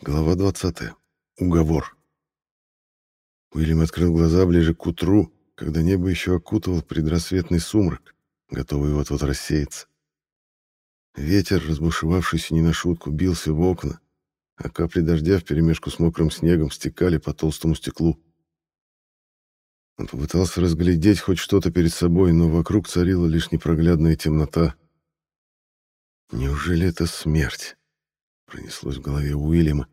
Глава 20. Уговор. Уильям открыл глаза ближе к утру, когда небо еще окутывал предрассветный сумрак, готовый вот-вот рассеяться. Ветер, разбушевавшийся не на шутку, бился в окна, а капли дождя вперемешку с мокрым снегом стекали по толстому стеклу. Он попытался разглядеть хоть что-то перед собой, но вокруг царила лишь непроглядная темнота. «Неужели это смерть?» — пронеслось в голове Уильяма.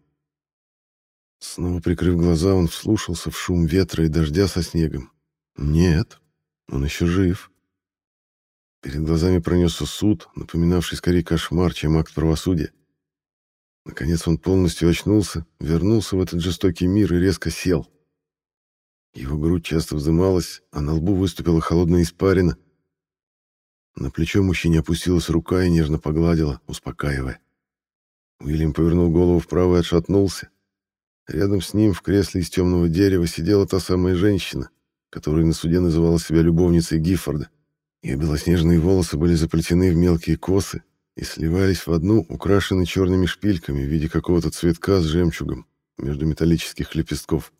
Снова прикрыв глаза, он вслушался в шум ветра и дождя со снегом. «Нет, он еще жив». Перед глазами пронесся суд, напоминавший скорее кошмар, чем акт правосудия. Наконец он полностью очнулся, вернулся в этот жестокий мир и резко сел. Его грудь часто вздымалась, а на лбу выступила холодная испарина. На плечо мужчине опустилась рука и нежно погладила, успокаивая. Уильям повернул голову вправо и отшатнулся. Рядом с ним в кресле из темного дерева сидела та самая женщина, которая на суде называла себя любовницей Гиффорда. Ее белоснежные волосы были заплетены в мелкие косы и сливались в одну, украшенную черными шпильками в виде какого-то цветка с жемчугом между металлических лепестков.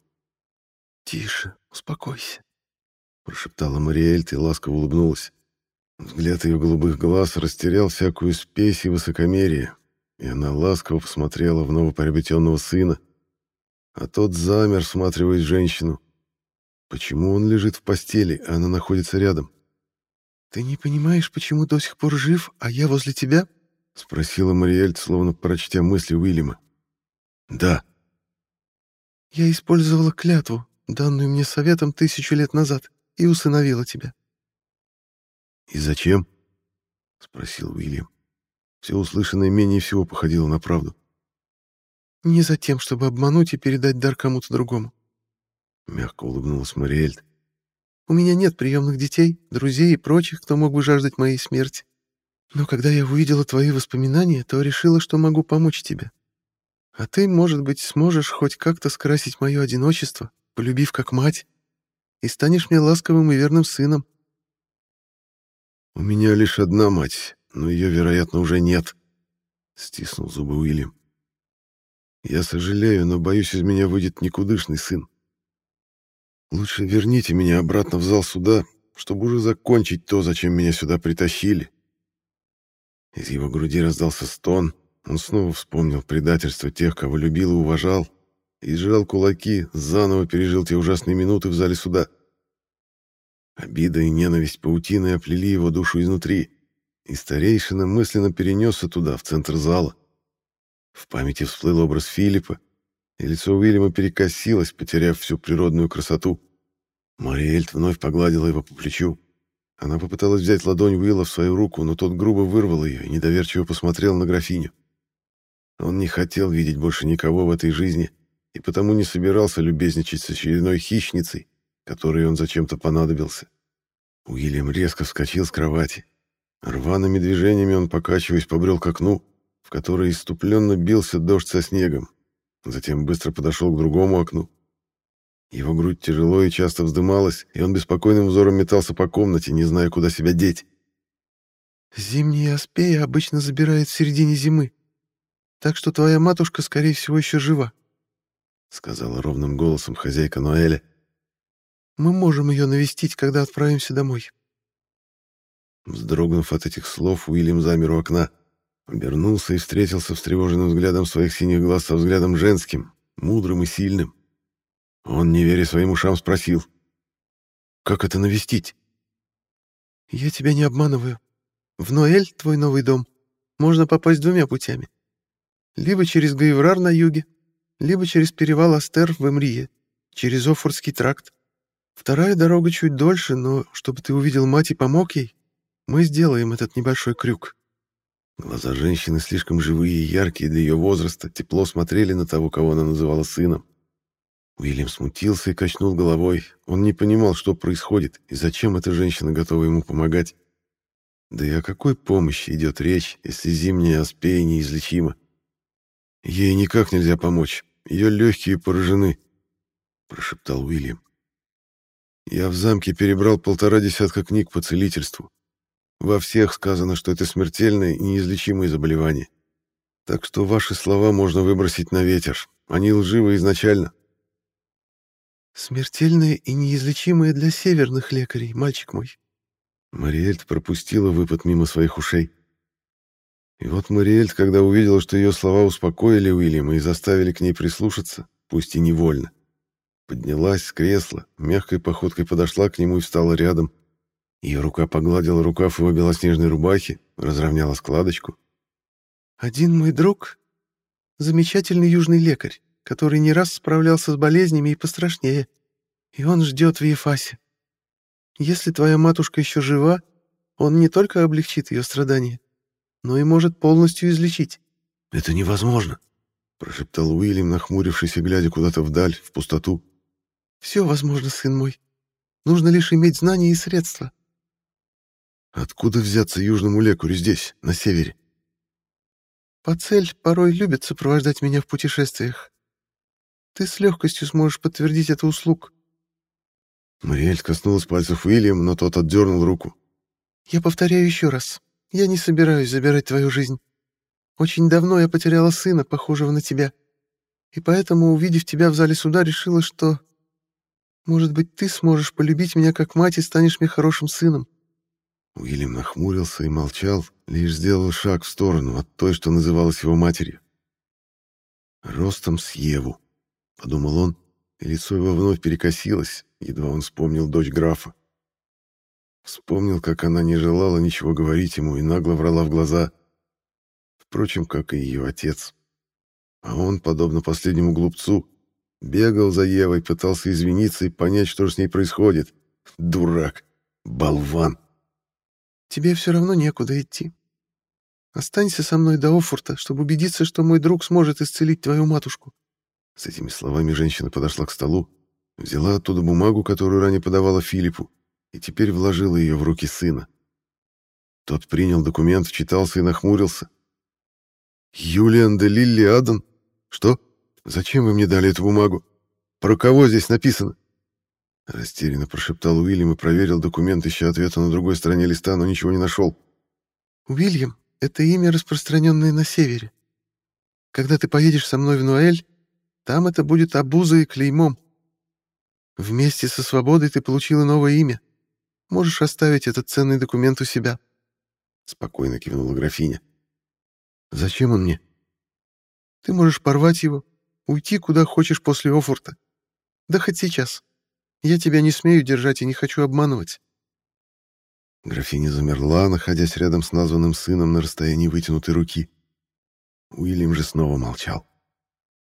«Тише, успокойся», — прошептала Мариэльт и ласково улыбнулась. Взгляд ее голубых глаз растерял всякую спесь и высокомерие, и она ласково посмотрела в новоприобретенного сына, а тот замер, всматриваясь в женщину. Почему он лежит в постели, а она находится рядом? «Ты не понимаешь, почему до сих пор жив, а я возле тебя?» — спросила Мариэльт, словно прочтя мысли Уильяма. «Да». «Я использовала клятву, данную мне советом тысячу лет назад, и усыновила тебя». «И зачем?» — спросил Уильям. Все услышанное менее всего походило на правду. «Не за тем, чтобы обмануть и передать дар кому-то другому», — мягко улыбнулась Мариэльт. «У меня нет приемных детей, друзей и прочих, кто мог бы жаждать моей смерти. Но когда я увидела твои воспоминания, то решила, что могу помочь тебе. А ты, может быть, сможешь хоть как-то скрасить мое одиночество, полюбив как мать, и станешь мне ласковым и верным сыном. «У меня лишь одна мать, но ее, вероятно, уже нет», — стиснул зубы Уильям. «Я сожалею, но, боюсь, из меня выйдет никудышный сын. Лучше верните меня обратно в зал суда, чтобы уже закончить то, зачем меня сюда притащили». Из его груди раздался стон, он снова вспомнил предательство тех, кого любил и уважал, и сжал кулаки, заново пережил те ужасные минуты в зале суда. Обида и ненависть паутиной оплели его душу изнутри, и старейшина мысленно перенесся туда, в центр зала. В памяти всплыл образ Филиппа, и лицо Уильяма перекосилось, потеряв всю природную красоту. Мариэльт вновь погладила его по плечу. Она попыталась взять ладонь Уилла в свою руку, но тот грубо вырвал ее и недоверчиво посмотрел на графиню. Он не хотел видеть больше никого в этой жизни и потому не собирался любезничать с очередной хищницей, которой он зачем-то понадобился. Уильям резко вскочил с кровати. Рваными движениями он, покачиваясь, побрел к окну, в которое иступленно бился дождь со снегом. Затем быстро подошел к другому окну. Его грудь тяжело и часто вздымалась, и он беспокойным взором метался по комнате, не зная, куда себя деть. «Зимняя аспея обычно забирает в середине зимы, так что твоя матушка, скорее всего, еще жива», — сказала ровным голосом хозяйка Ноэля. «Мы можем ее навестить, когда отправимся домой». Вздрогнув от этих слов, Уильям замер у окна, обернулся и встретился встревоженным взглядом своих синих глаз со взглядом женским, мудрым и сильным. Он, не веря своим ушам, спросил. «Как это навестить?» «Я тебя не обманываю. В Ноэль, твой новый дом, можно попасть двумя путями. Либо через Гаеврар на юге, либо через перевал Астер в Эмрие, через Офордский тракт. Вторая дорога чуть дольше, но чтобы ты увидел мать и помог ей, мы сделаем этот небольшой крюк». Глаза женщины слишком живые и яркие для ее возраста, тепло смотрели на того, кого она называла сыном. Уильям смутился и качнул головой. Он не понимал, что происходит и зачем эта женщина готова ему помогать. Да и о какой помощи идет речь, если зимняя аспея неизлечима? Ей никак нельзя помочь. Ее легкие поражены, — прошептал Уильям. Я в замке перебрал полтора десятка книг по целительству. Во всех сказано, что это смертельное и неизлечимое заболевание. Так что ваши слова можно выбросить на ветер. Они лживы изначально. Смертельные и неизлечимые для северных лекарей, мальчик мой. Мариэльт пропустила выпад мимо своих ушей. И вот Мариэльт, когда увидела, что ее слова успокоили Уильяма и заставили к ней прислушаться, пусть и невольно, поднялась с кресла, мягкой походкой подошла к нему и встала рядом. Ее рука погладила рукав его белоснежной рубахи, разровняла складочку. «Один мой друг — замечательный южный лекарь, который не раз справлялся с болезнями и пострашнее, и он ждет в Ефасе. Если твоя матушка еще жива, он не только облегчит ее страдания, но и может полностью излечить». «Это невозможно», — прошептал Уильям, нахмурившись и глядя куда-то вдаль, в пустоту. «Все возможно, сын мой. Нужно лишь иметь знания и средства». «Откуда взяться южному лекарю здесь, на севере?» «Пацель порой любит сопровождать меня в путешествиях. Ты с легкостью сможешь подтвердить это услуг». Мариэль коснулась пальцев Уильяма, но тот отдернул руку. «Я повторяю еще раз. Я не собираюсь забирать твою жизнь. Очень давно я потеряла сына, похожего на тебя. И поэтому, увидев тебя в зале суда, решила, что... Может быть, ты сможешь полюбить меня как мать и станешь мне хорошим сыном. Уильям нахмурился и молчал, лишь сделал шаг в сторону от той, что называлась его матерью. «Ростом с Еву», — подумал он, и лицо его вновь перекосилось, едва он вспомнил дочь графа. Вспомнил, как она не желала ничего говорить ему и нагло врала в глаза. Впрочем, как и ее отец. А он, подобно последнему глупцу, бегал за Евой, пытался извиниться и понять, что же с ней происходит. Дурак, болван. Тебе все равно некуда идти. Останься со мной до Офурта, чтобы убедиться, что мой друг сможет исцелить твою матушку. С этими словами женщина подошла к столу, взяла оттуда бумагу, которую ранее подавала Филиппу, и теперь вложила ее в руки сына. Тот принял документ, вчитался и нахмурился. «Юлиан де Лилли Адан? Что? Зачем вы мне дали эту бумагу? Про кого здесь написано?» Растерянно прошептал Уильям и проверил документ, ища ответа на другой стороне листа, но ничего не нашел. «Уильям — это имя, распространенное на севере. Когда ты поедешь со мной в Нуэль, там это будет обузой и клеймом. Вместе со свободой ты получила новое имя. Можешь оставить этот ценный документ у себя». Спокойно кивнула графиня. «Зачем он мне?» «Ты можешь порвать его, уйти куда хочешь после Офорта. Да хоть сейчас. Я тебя не смею держать и не хочу обманывать». Графиня замерла, находясь рядом с названным сыном на расстоянии вытянутой руки. Уильям же снова молчал.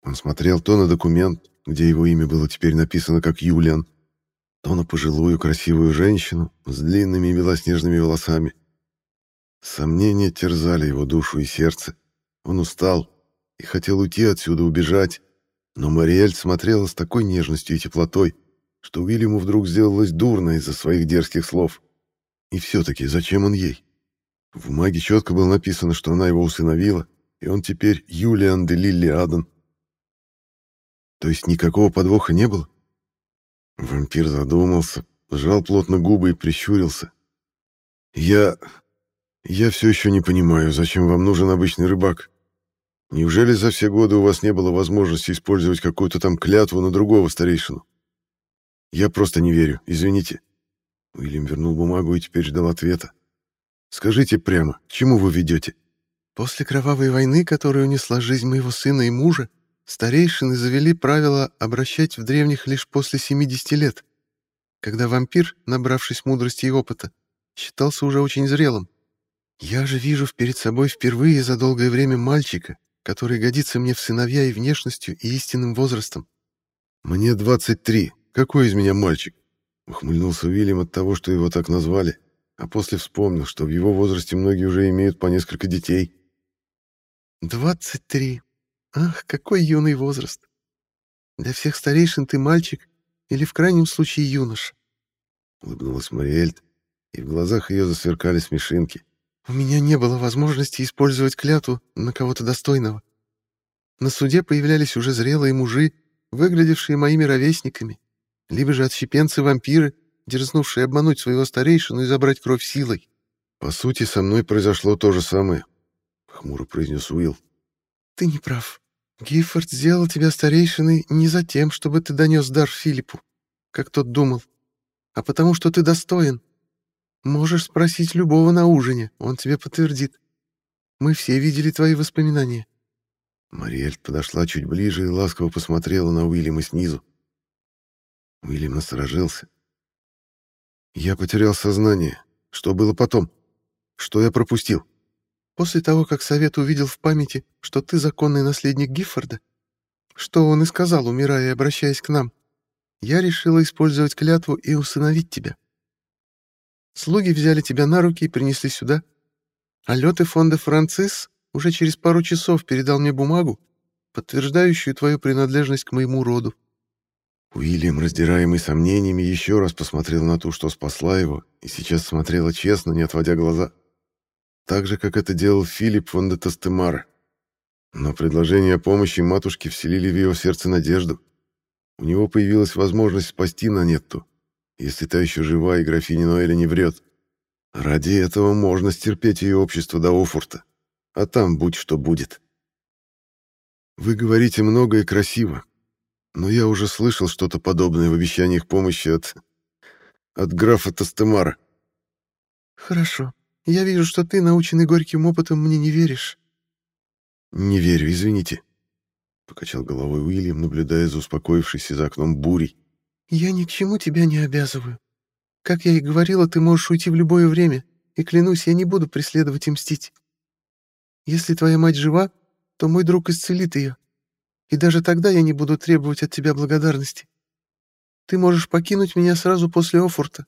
Он смотрел то на документ, где его имя было теперь написано как Юлиан, то на пожилую красивую женщину с длинными белоснежными волосами. Сомнения терзали его душу и сердце. Он устал и хотел уйти отсюда, убежать, но Мариэль смотрела с такой нежностью и теплотой, что Уильяму вдруг сделалось дурно из-за своих дерзких слов. И все-таки зачем он ей? В бумаге четко было написано, что она его усыновила, и он теперь Юлиан де Лилли Адан. То есть никакого подвоха не было? Вампир задумался, сжал плотно губы и прищурился. «Я... я все еще не понимаю, зачем вам нужен обычный рыбак. Неужели за все годы у вас не было возможности использовать какую-то там клятву на другого старейшину? Я просто не верю, извините. Уильям вернул бумагу и теперь ждал ответа. Скажите прямо, к чему вы ведете? После кровавой войны, которая унесла жизнь моего сына и мужа, старейшины завели правило обращать в древних лишь после 70 лет, когда вампир, набравшись мудрости и опыта, считался уже очень зрелым. Я же вижу перед собой впервые за долгое время мальчика, который годится мне в сыновья и внешностью, и истинным возрастом. Мне 23, какой из меня мальчик? Ухмыльнулся Уильям от того, что его так назвали, а после вспомнил, что в его возрасте многие уже имеют по несколько детей. «Двадцать три. Ах, какой юный возраст! Для всех старейшин ты мальчик или, в крайнем случае, юноша». Улыбнулась Мариэльт, и в глазах ее засверкали смешинки. «У меня не было возможности использовать клятву на кого-то достойного. На суде появлялись уже зрелые мужи, выглядевшие моими ровесниками, либо же отщепенцы-вампиры, дерзнувшие обмануть своего старейшину и забрать кровь силой. «По сути, со мной произошло то же самое», — хмуро произнес Уилл. Ты не прав. Гиффорд сделал тебя старейшиной не за тем, чтобы ты донес дар Филиппу, как тот думал, а потому что ты достоин. Можешь спросить любого на ужине, он тебе подтвердит. Мы все видели твои воспоминания. Мариэль подошла чуть ближе и ласково посмотрела на Уильяма снизу. Уильям насторожился. «Я потерял сознание. Что было потом? Что я пропустил?» «После того, как Совет увидел в памяти, что ты законный наследник Гиффорда, что он и сказал, умирая и обращаясь к нам, я решила использовать клятву и усыновить тебя. Слуги взяли тебя на руки и принесли сюда, а лёты фонда «Францис» уже через пару часов передал мне бумагу, подтверждающую твою принадлежность к моему роду. Уильям, раздираемый сомнениями, еще раз посмотрел на ту, что спасла его, и сейчас смотрела честно, не отводя глаза. Так же, как это делал Филипп фон де Тастемара. Но предложение о помощи матушки вселили в его сердце надежду. У него появилась возможность спасти Нанетту, если та еще жива и графиня Ноэля не врет. Ради этого можно стерпеть ее общество до Офурта а там будь что будет. Вы говорите много и красиво, но я уже слышал что-то подобное в обещаниях помощи от... от графа Тастемара. Хорошо. Я вижу, что ты, наученный горьким опытом, мне не веришь. Не верю, извините. Покачал головой Уильям, наблюдая за успокоившейся за окном бурей. Я ни к чему тебя не обязываю. Как я и говорила, ты можешь уйти в любое время, и, клянусь, я не буду преследовать и мстить. Если твоя мать жива, то мой друг исцелит ее. И даже тогда я не буду требовать от тебя благодарности. Ты можешь покинуть меня сразу после Офорта.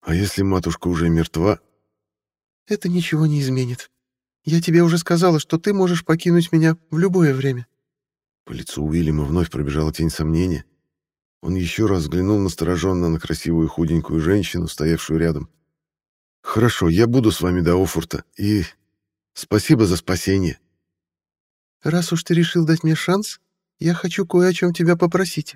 А если матушка уже мертва? Это ничего не изменит. Я тебе уже сказала, что ты можешь покинуть меня в любое время. По лицу Уильяма вновь пробежала тень сомнения. Он еще раз взглянул настороженно на красивую худенькую женщину, стоявшую рядом. «Хорошо, я буду с вами до Офорта, и Спасибо за спасение. Раз уж ты решил дать мне шанс, я хочу кое о чем тебя попросить.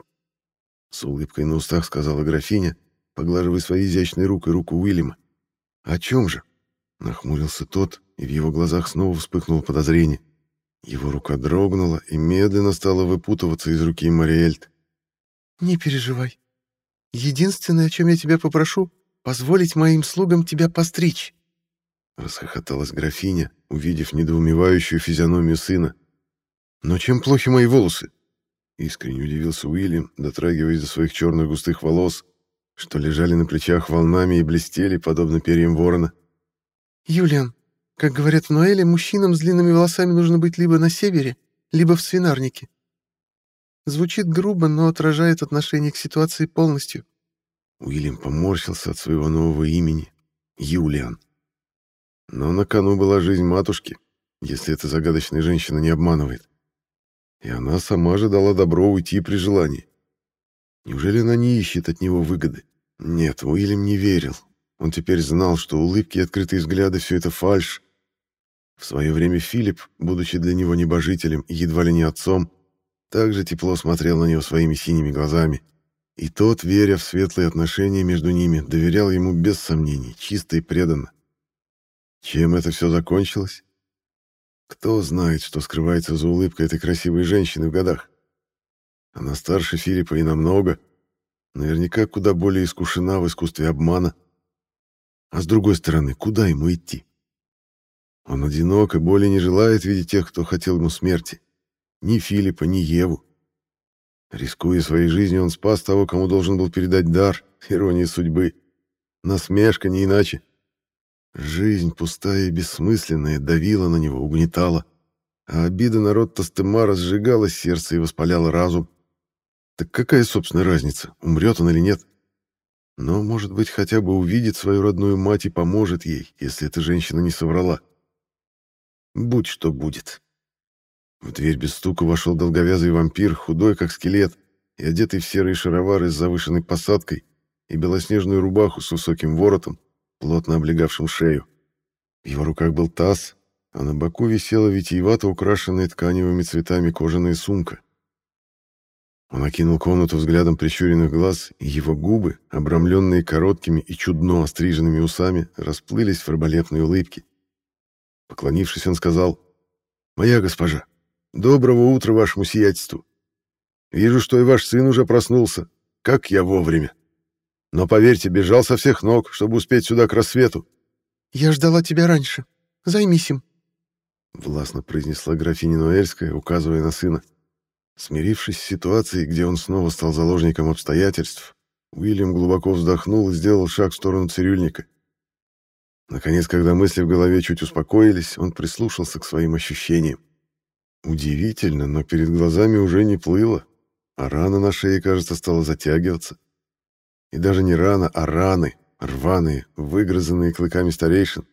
С улыбкой на устах сказала графиня, поглаживая своей изящной рукой руку Уильяма. «О чем же?» Нахмурился тот, и в его глазах снова вспыхнуло подозрение. Его рука дрогнула и медленно стала выпутываться из руки Мариэльт. «Не переживай. Единственное, о чем я тебя попрошу, позволить моим слугам тебя постричь. Расхохоталась графиня, увидев недоумевающую физиономию сына. «Но чем плохи мои волосы?» Искренне удивился Уильям, дотрагиваясь до своих черных густых волос, что лежали на плечах волнами и блестели, подобно перьям ворона. «Юлиан, как говорят в Ноэле, мужчинам с длинными волосами нужно быть либо на севере, либо в свинарнике. Звучит грубо, но отражает отношение к ситуации полностью». Уильям поморщился от своего нового имени — Юлиан. Но на кону была жизнь матушки, если эта загадочная женщина не обманывает. И она сама же дала добро уйти при желании. Неужели она не ищет от него выгоды? Нет, Уильям не верил. Он теперь знал, что улыбки и открытые взгляды — все это фальшь. В свое время Филипп, будучи для него небожителем и едва ли не отцом, также тепло смотрел на него своими синими глазами. И тот, веря в светлые отношения между ними, доверял ему без сомнений, чисто и преданно. Чем это все закончилось? Кто знает, что скрывается за улыбкой этой красивой женщины в годах? Она старше Филиппа и намного. Наверняка куда более искушена в искусстве обмана. А с другой стороны, куда ему идти? Он одинок и более не желает видеть тех, кто хотел ему смерти. Ни Филиппа, ни Еву. Рискуя своей жизнью, он спас того, кому должен был передать дар, ирония судьбы. Насмешка, не иначе. Жизнь, пустая и бессмысленная, давила на него, угнетала. А обида народ Тастемара сжигала сердце и воспаляла разум. Так какая, собственно, разница, умрет он или нет? Но, может быть, хотя бы увидит свою родную мать и поможет ей, если эта женщина не соврала. Будь что будет. В дверь без стука вошел долговязый вампир, худой, как скелет, и одетый в серые шаровары с завышенной посадкой и белоснежную рубаху с высоким воротом, плотно облегавшим шею. В его руках был таз, а на боку висела витиевато украшенная тканевыми цветами кожаная сумка. Он окинул комнату взглядом прищуренных глаз, и его губы, обрамленные короткими и чудно остриженными усами, расплылись в арбалетной улыбке. Поклонившись, он сказал, «Моя госпожа, Доброго утра вашему сиятельству. Вижу, что и ваш сын уже проснулся. Как я вовремя. Но, поверьте, бежал со всех ног, чтобы успеть сюда к рассвету. Я ждала тебя раньше. Займись им. Властно произнесла графиня Ноэльская, указывая на сына. Смирившись с ситуацией, где он снова стал заложником обстоятельств, Уильям глубоко вздохнул и сделал шаг в сторону цирюльника. Наконец, когда мысли в голове чуть успокоились, он прислушался к своим ощущениям. Удивительно, но перед глазами уже не плыло, а рана на шее, кажется, стала затягиваться. И даже не рана, а раны, рваные, выгрызанные клыками старейшин,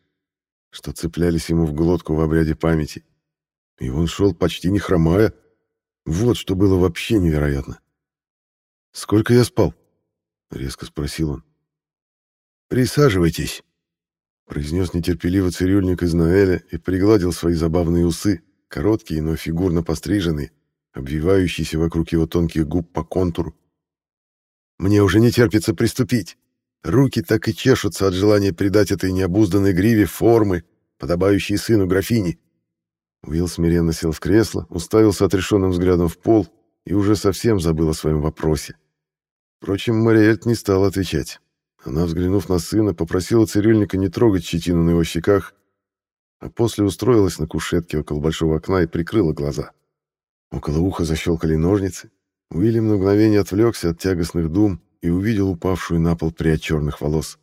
что цеплялись ему в глотку в обряде памяти. И он шел почти не хромая. Вот что было вообще невероятно. «Сколько я спал?» — резко спросил он. «Присаживайтесь», — произнес нетерпеливо цирюльник из Ноэля и пригладил свои забавные усы, короткие, но фигурно постриженные, обвивающиеся вокруг его тонких губ по контуру. «Мне уже не терпится приступить. Руки так и чешутся от желания придать этой необузданной гриве формы, подобающие сыну графини». Уилл смиренно сел в кресло, уставился отрешенным взглядом в пол и уже совсем забыл о своем вопросе. Впрочем, Мариэльт не стала отвечать. Она, взглянув на сына, попросила цирюльника не трогать щетину на его щеках, а после устроилась на кушетке около большого окна и прикрыла глаза. Около уха защелкали ножницы. Уильям на мгновение отвлекся от тягостных дум и увидел упавшую на пол прядь черных волос.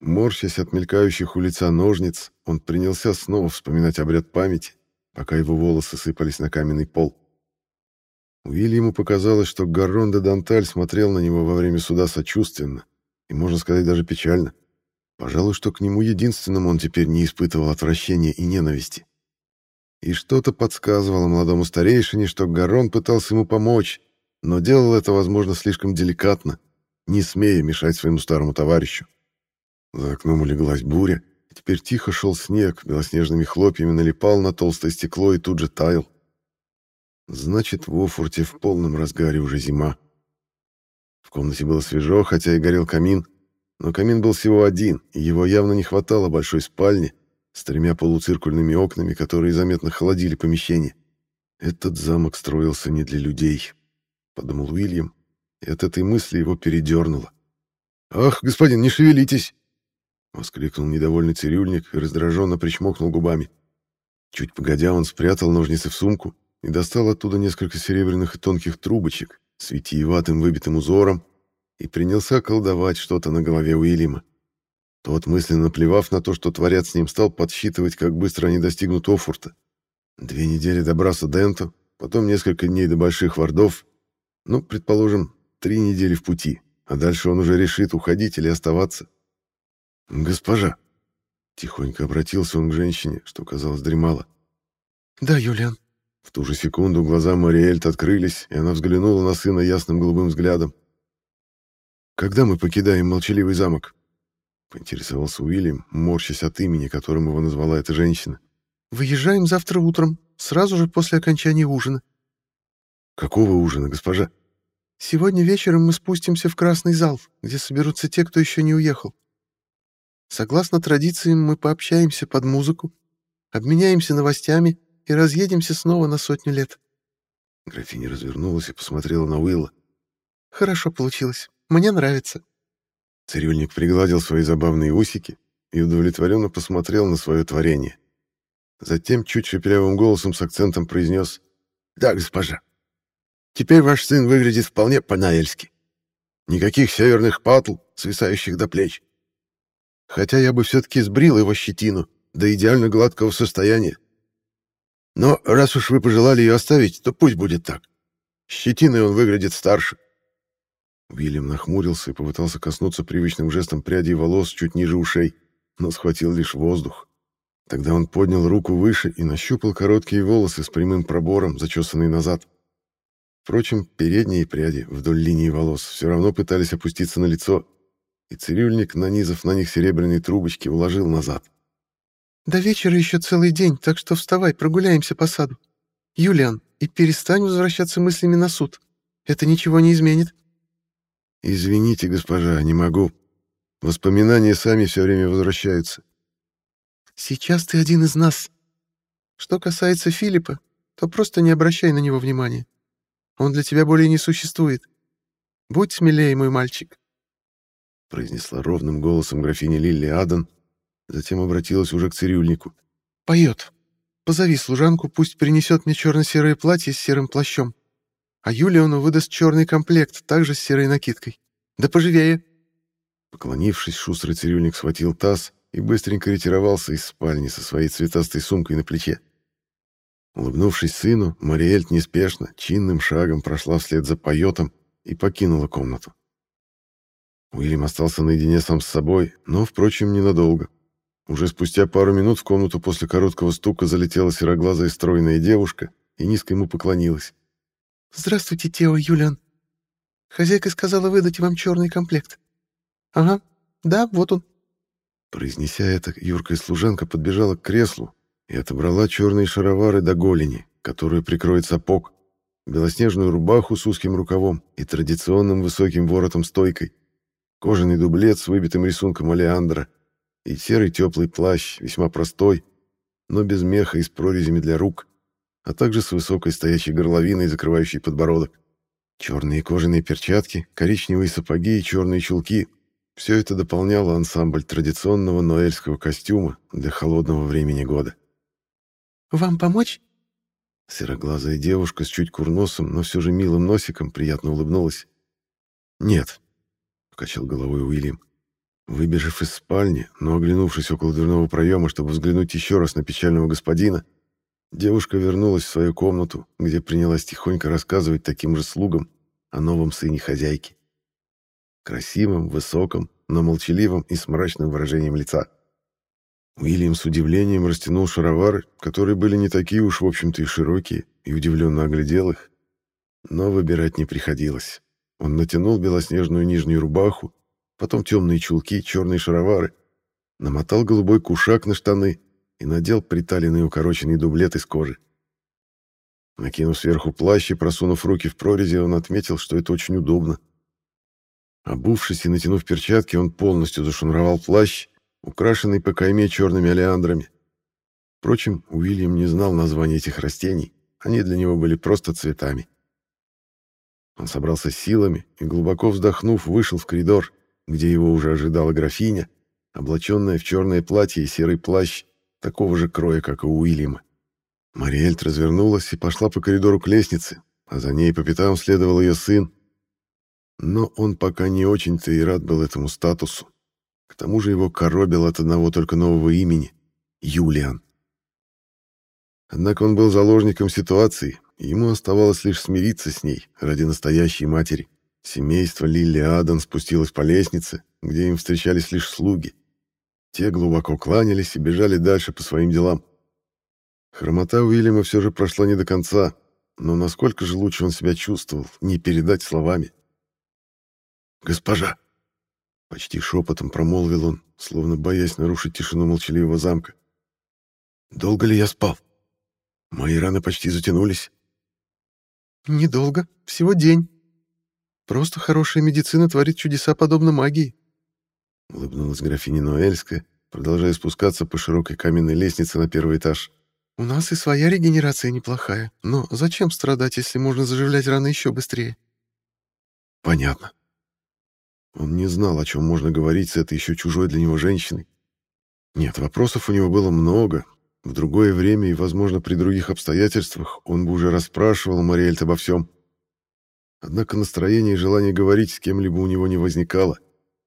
Морщась от мелькающих у лица ножниц, он принялся снова вспоминать обряд памяти, пока его волосы сыпались на каменный пол. Уильяму показалось, что Гаррон де Данталь смотрел на него во время суда сочувственно и, можно сказать, даже печально. Пожалуй, что к нему единственному он теперь не испытывал отвращения и ненависти. И что-то подсказывало молодому старейшине, что Гаррон пытался ему помочь, но делал это, возможно, слишком деликатно, не смея мешать своему старому товарищу. За окном улеглась буря, теперь тихо шел снег, белоснежными хлопьями налипал на толстое стекло и тут же таял. Значит, в Офурте в полном разгаре уже зима. В комнате было свежо, хотя и горел камин, но камин был всего один, и его явно не хватало большой спальни с тремя полуциркульными окнами, которые заметно холодили помещение. Этот замок строился не для людей, подумал Уильям, и от этой мысли его передернуло. «Ах, господин, не шевелитесь!» — воскликнул недовольный цирюльник и раздраженно причмокнул губами. Чуть погодя, он спрятал ножницы в сумку и достал оттуда несколько серебряных и тонких трубочек с витиеватым выбитым узором и принялся колдовать что-то на голове Уильяма. Тот, мысленно плевав на то, что творят с ним, стал подсчитывать, как быстро они достигнут Офурта. Две недели до Браса Денту, потом несколько дней до Больших Вардов, ну, предположим, три недели в пути, а дальше он уже решит, уходить или оставаться. «Госпожа!» — тихонько обратился он к женщине, что, казалось, дремала. «Да, Юлиан», в ту же секунду глаза Мариэльт открылись, и она взглянула на сына ясным голубым взглядом. «Когда мы покидаем молчаливый замок?» — поинтересовался Уильям, морщась от имени, которым его назвала эта женщина. «Выезжаем завтра утром, сразу же после окончания ужина». «Какого ужина, госпожа?» «Сегодня вечером мы спустимся в Красный зал, где соберутся те, кто еще не уехал. Согласно традициям, мы пообщаемся под музыку, обменяемся новостями и разъедемся снова на сотню лет». Графиня развернулась и посмотрела на Уилла. «Хорошо получилось. Мне нравится». Цирюльник пригладил свои забавные усики и удовлетворенно посмотрел на свое творение. Затем чуть шепелявым голосом с акцентом произнес «Да, госпожа, теперь ваш сын выглядит вполне по-наэльски. Никаких северных патл, свисающих до плеч. Хотя я бы все-таки сбрил его щетину до идеально гладкого состояния. Но раз уж вы пожелали ее оставить, то пусть будет так. Щетиной он выглядит старше. Уильям нахмурился и попытался коснуться привычным жестом прядей волос чуть ниже ушей, но схватил лишь воздух. Тогда он поднял руку выше и нащупал короткие волосы с прямым пробором, зачесанные назад. Впрочем, передние пряди вдоль линии волос все равно пытались опуститься на лицо, и цирюльник, нанизав на них серебряные трубочки, уложил назад. До вечера еще целый день, так что вставай, прогуляемся по саду. Юлиан, и перестань возвращаться мыслями на суд. Это ничего не изменит. Извините, госпожа, не могу. Воспоминания сами все время возвращаются. Сейчас ты один из нас. Что касается Филиппа, то просто не обращай на него внимания. Он для тебя более не существует. Будь смелее, мой мальчик», — произнесла ровным голосом графиня Лилли Адан, затем обратилась уже к цирюльнику. «Поет. Позови служанку, пусть принесет мне черно-серое платье с серым плащом, а Юлиону выдаст черный комплект, также с серой накидкой. Да поживее!» Поклонившись, шустрый цирюльник схватил таз и быстренько ретировался из спальни со своей цветастой сумкой на плече. Улыбнувшись сыну, Мариэльт неспешно, чинным шагом прошла вслед за поетом и покинула комнату. Уильям остался наедине сам с собой, но, впрочем, ненадолго. Уже спустя пару минут в комнату после короткого стука залетела сероглазая стройная девушка и низко ему поклонилась. «Здравствуйте, Тео Юлиан. Хозяйка сказала выдать вам черный комплект. «Ага, да, вот он». Произнеся это, юркая служанка подбежала к креслу и отобрала черные шаровары до голени, которую прикроет сапог, белоснежную рубаху с узким рукавом и традиционным высоким воротом-стойкой, кожаный дублет с выбитым рисунком олеандра и серый теплый плащ, весьма простой, но без меха и с прорезями для рук, а также с высокой стоящей горловиной, закрывающей подбородок. Черные кожаные перчатки, коричневые сапоги и черные чулки все это дополняло ансамбль традиционного ноэльского костюма для холодного времени года. «Вам помочь?» Сероглазая девушка с чуть курносым, но все же милым носиком приятно улыбнулась. «Нет», — покачал головой Уильям. Выбежав из спальни, но оглянувшись около дверного проема, чтобы взглянуть еще раз на печального господина, девушка вернулась в свою комнату, где принялась тихонько рассказывать таким же слугам о новом сыне хозяйки красивым, высоким, но молчаливым и с мрачным выражением лица. Уильям с удивлением растянул шаровары, которые были не такие уж, в общем-то, и широкие, и удивленно оглядел их. Но выбирать не приходилось. Он натянул белоснежную нижнюю рубаху, потом темные чулки, черные шаровары, намотал голубой кушак на штаны и надел приталенный укороченный дублет из кожи. Накинув сверху плащ и просунув руки в прорези, он отметил, что это очень удобно. Обувшись и натянув перчатки, он полностью зашнуровал плащ, украшенный по кайме черными олеандрами. Впрочем, Уильям не знал названия этих растений, они для него были просто цветами. Он собрался силами и, глубоко вздохнув, вышел в коридор, где его уже ожидала графиня, облаченная в черное платье и серый плащ, такого же кроя, как и у Уильяма. Мариэльт развернулась и пошла по коридору к лестнице, а за ней по пятам следовал ее сын, но он пока не очень-то и рад был этому статусу. К тому же его коробил от одного только нового имени — Юлиан. Однако он был заложником ситуации, и ему оставалось лишь смириться с ней ради настоящей матери. Семейство Лилли Адан спустилось по лестнице, где им встречались лишь слуги. Те глубоко кланялись и бежали дальше по своим делам. Хромота Уильяма все же прошла не до конца, но насколько же лучше он себя чувствовал, не передать словами. «Госпожа!» Почти шепотом промолвил он, словно боясь нарушить тишину молчаливого замка. «Долго ли я спал? Мои раны почти затянулись». «Недолго, всего день. Просто хорошая медицина творит чудеса подобно магии», — улыбнулась графиня Ноэльская, продолжая спускаться по широкой каменной лестнице на первый этаж. «У нас и своя регенерация неплохая, но зачем страдать, если можно заживлять раны еще быстрее?» «Понятно», он не знал, о чем можно говорить с этой еще чужой для него женщиной. Нет, вопросов у него было много. В другое время и, возможно, при других обстоятельствах он бы уже расспрашивал Мариэльт обо всем. Однако настроение и желание говорить с кем-либо у него не возникало,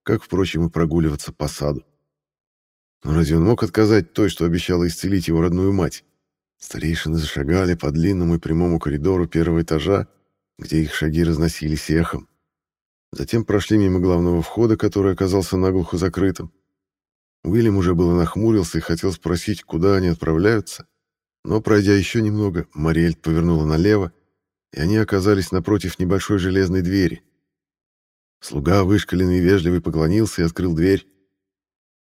как, впрочем, и прогуливаться по саду. Но разве он мог отказать той, что обещала исцелить его родную мать? Старейшины зашагали по длинному и прямому коридору первого этажа, где их шаги разносились эхом. Затем прошли мимо главного входа, который оказался наглухо закрытым. Уильям уже было нахмурился и хотел спросить, куда они отправляются, но, пройдя еще немного, Мариэльт повернула налево, и они оказались напротив небольшой железной двери. Слуга, вышкаленный и вежливый, поклонился и открыл дверь.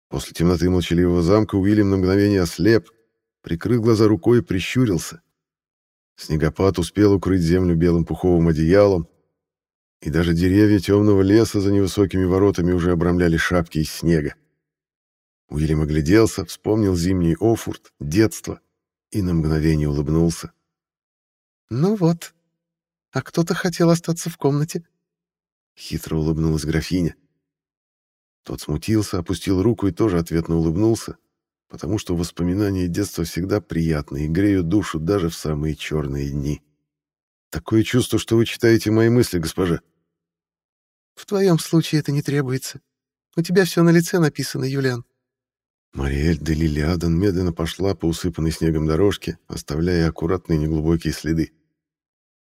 После темноты молчаливого замка Уильям на мгновение ослеп, прикрыл глаза рукой и прищурился. Снегопад успел укрыть землю белым пуховым одеялом, и даже деревья темного леса за невысокими воротами уже обрамляли шапки из снега. Уильям огляделся, вспомнил зимний Офурт, детство и на мгновение улыбнулся. Ну вот. А кто-то хотел остаться в комнате. Хитро улыбнулась графиня. Тот смутился, опустил руку и тоже ответно улыбнулся, потому что воспоминания детства всегда приятны и греют душу даже в самые черные дни. Такое чувство, что вы читаете мои мысли, госпожа. В твоем случае это не требуется. У тебя все на лице написано, Юлиан. Мариэль де Лилиадан медленно пошла по усыпанной снегом дорожке, оставляя аккуратные неглубокие следы.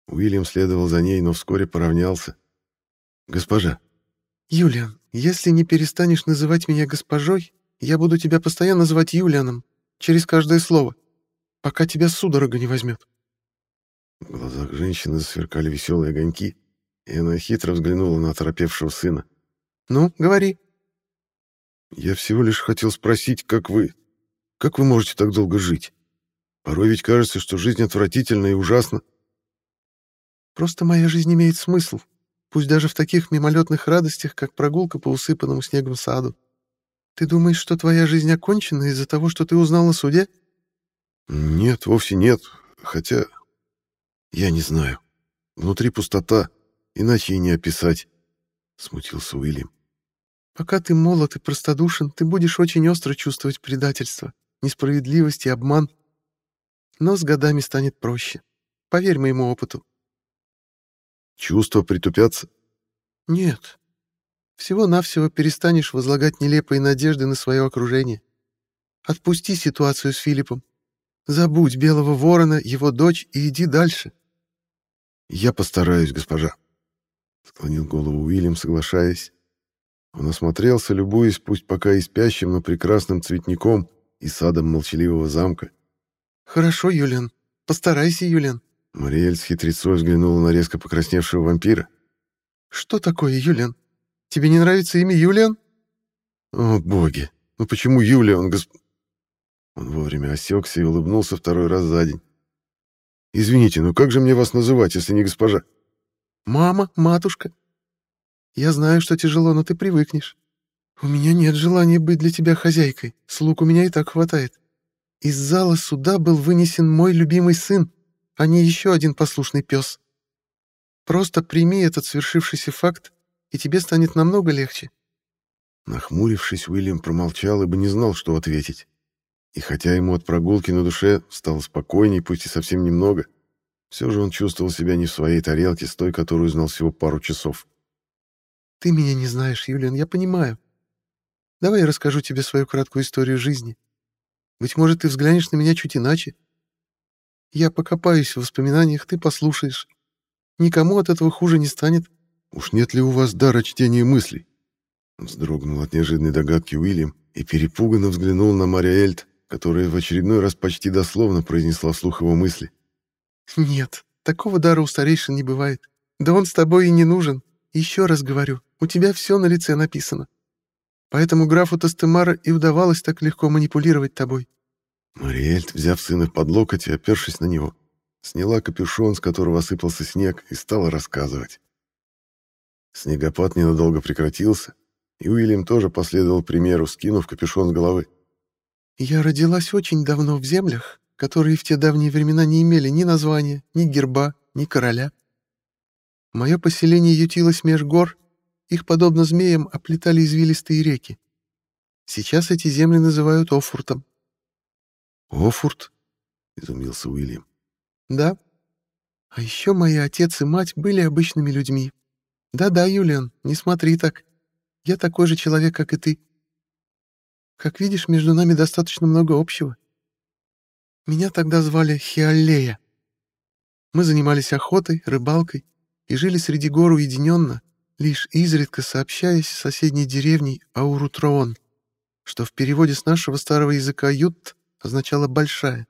Уильям следовал за ней, но вскоре поравнялся. «Госпожа». «Юлиан, если не перестанешь называть меня госпожой, я буду тебя постоянно называть Юлианом, через каждое слово, пока тебя судорога не возьмет». В глазах женщины засверкали веселые огоньки, и она хитро взглянула на оторопевшего сына. «Ну, говори». «Я всего лишь хотел спросить, как вы... Как вы можете так долго жить? Порой ведь кажется, что жизнь отвратительна и ужасна». «Просто моя жизнь имеет смысл, пусть даже в таких мимолетных радостях, как прогулка по усыпанному снегом саду. Ты думаешь, что твоя жизнь окончена из-за того, что ты узнал на суде?» «Нет, вовсе нет. Хотя... Я не знаю. Внутри пустота, иначе и не описать», — смутился Уильям. Пока ты молод и простодушен, ты будешь очень остро чувствовать предательство, несправедливость и обман. Но с годами станет проще. Поверь моему опыту. Чувства притупятся? Нет. Всего-навсего перестанешь возлагать нелепые надежды на свое окружение. Отпусти ситуацию с Филиппом. Забудь Белого Ворона, его дочь, и иди дальше. Я постараюсь, госпожа. Склонил голову Уильям, соглашаясь. Он осмотрелся, любуясь, пусть пока и спящим, но прекрасным цветником и садом молчаливого замка. «Хорошо, Юлиан. Постарайся, Юлиан». Мариэль с хитрецой взглянула на резко покрасневшего вампира. «Что такое, Юлиан? Тебе не нравится имя Юлиан?» «О, боги! Ну почему Юлиан, госп...» Он вовремя осекся и улыбнулся второй раз за день. «Извините, но как же мне вас называть, если не госпожа?» «Мама, матушка. Я знаю, что тяжело, но ты привыкнешь. У меня нет желания быть для тебя хозяйкой. Слуг у меня и так хватает. Из зала суда был вынесен мой любимый сын, а не еще один послушный пес. Просто прими этот свершившийся факт, и тебе станет намного легче». Нахмурившись, Уильям промолчал, ибо не знал, что ответить. И хотя ему от прогулки на душе стало спокойней, пусть и совсем немного, все же он чувствовал себя не в своей тарелке с той, которую знал всего пару часов. Ты меня не знаешь, Юлиан, я понимаю. Давай я расскажу тебе свою краткую историю жизни. Быть может, ты взглянешь на меня чуть иначе. Я покопаюсь в воспоминаниях, ты послушаешь. Никому от этого хуже не станет. Уж нет ли у вас дара чтения мыслей? Вздрогнул от неожиданной догадки Уильям и перепуганно взглянул на Мария Эльт, которая в очередной раз почти дословно произнесла вслух его мысли. «Нет, такого дара у старейшин не бывает. Да он с тобой и не нужен. Еще раз говорю, у тебя все на лице написано. Поэтому графу Тастемара и удавалось так легко манипулировать тобой». Мариэльт, взяв сына под локоть и опершись на него, сняла капюшон, с которого осыпался снег, и стала рассказывать. Снегопад ненадолго прекратился, и Уильям тоже последовал примеру, скинув капюшон с головы. «Я родилась очень давно в землях, которые в те давние времена не имели ни названия, ни герба, ни короля. Мое поселение ютилось меж гор, их, подобно змеям, оплетали извилистые реки. Сейчас эти земли называют Офуртом. «Офурт?» — изумился Уильям. «Да. А еще мои отец и мать были обычными людьми. Да-да, Юлиан, не смотри так. Я такой же человек, как и ты. Как видишь, между нами достаточно много общего. Меня тогда звали Хиаллея. Мы занимались охотой, рыбалкой и жили среди гор уединенно, лишь изредка сообщаясь с соседней деревней Аурутроон, что в переводе с нашего старого языка «ют» означало «большая».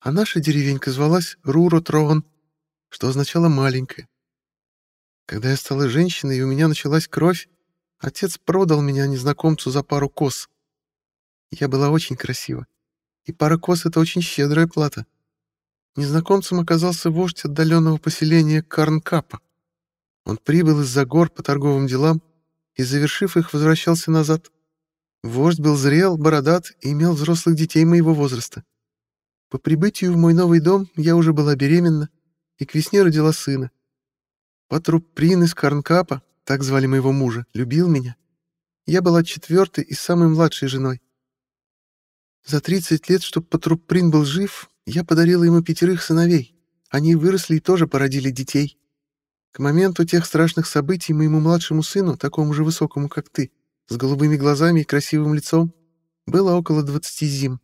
А наша деревенька звалась Руротроон, что означало «маленькая». Когда я стала женщиной и у меня началась кровь, отец продал меня незнакомцу за пару кос. Я была очень красива, и пара кос — это очень щедрая плата. Незнакомцем оказался вождь отдаленного поселения Карнкапа. Он прибыл из-за гор по торговым делам и, завершив их, возвращался назад. Вождь был зрел, бородат и имел взрослых детей моего возраста. По прибытию в мой новый дом я уже была беременна, и к весне родила сына. Патруприн из Карнкапа, так звали моего мужа, любил меня. Я была четвертой и самой младшей женой. За 30 лет, чтобы Патруприн был жив, я подарила ему пятерых сыновей. Они выросли и тоже породили детей. К моменту тех страшных событий моему младшему сыну, такому же высокому, как ты, с голубыми глазами и красивым лицом, было около 20 зим.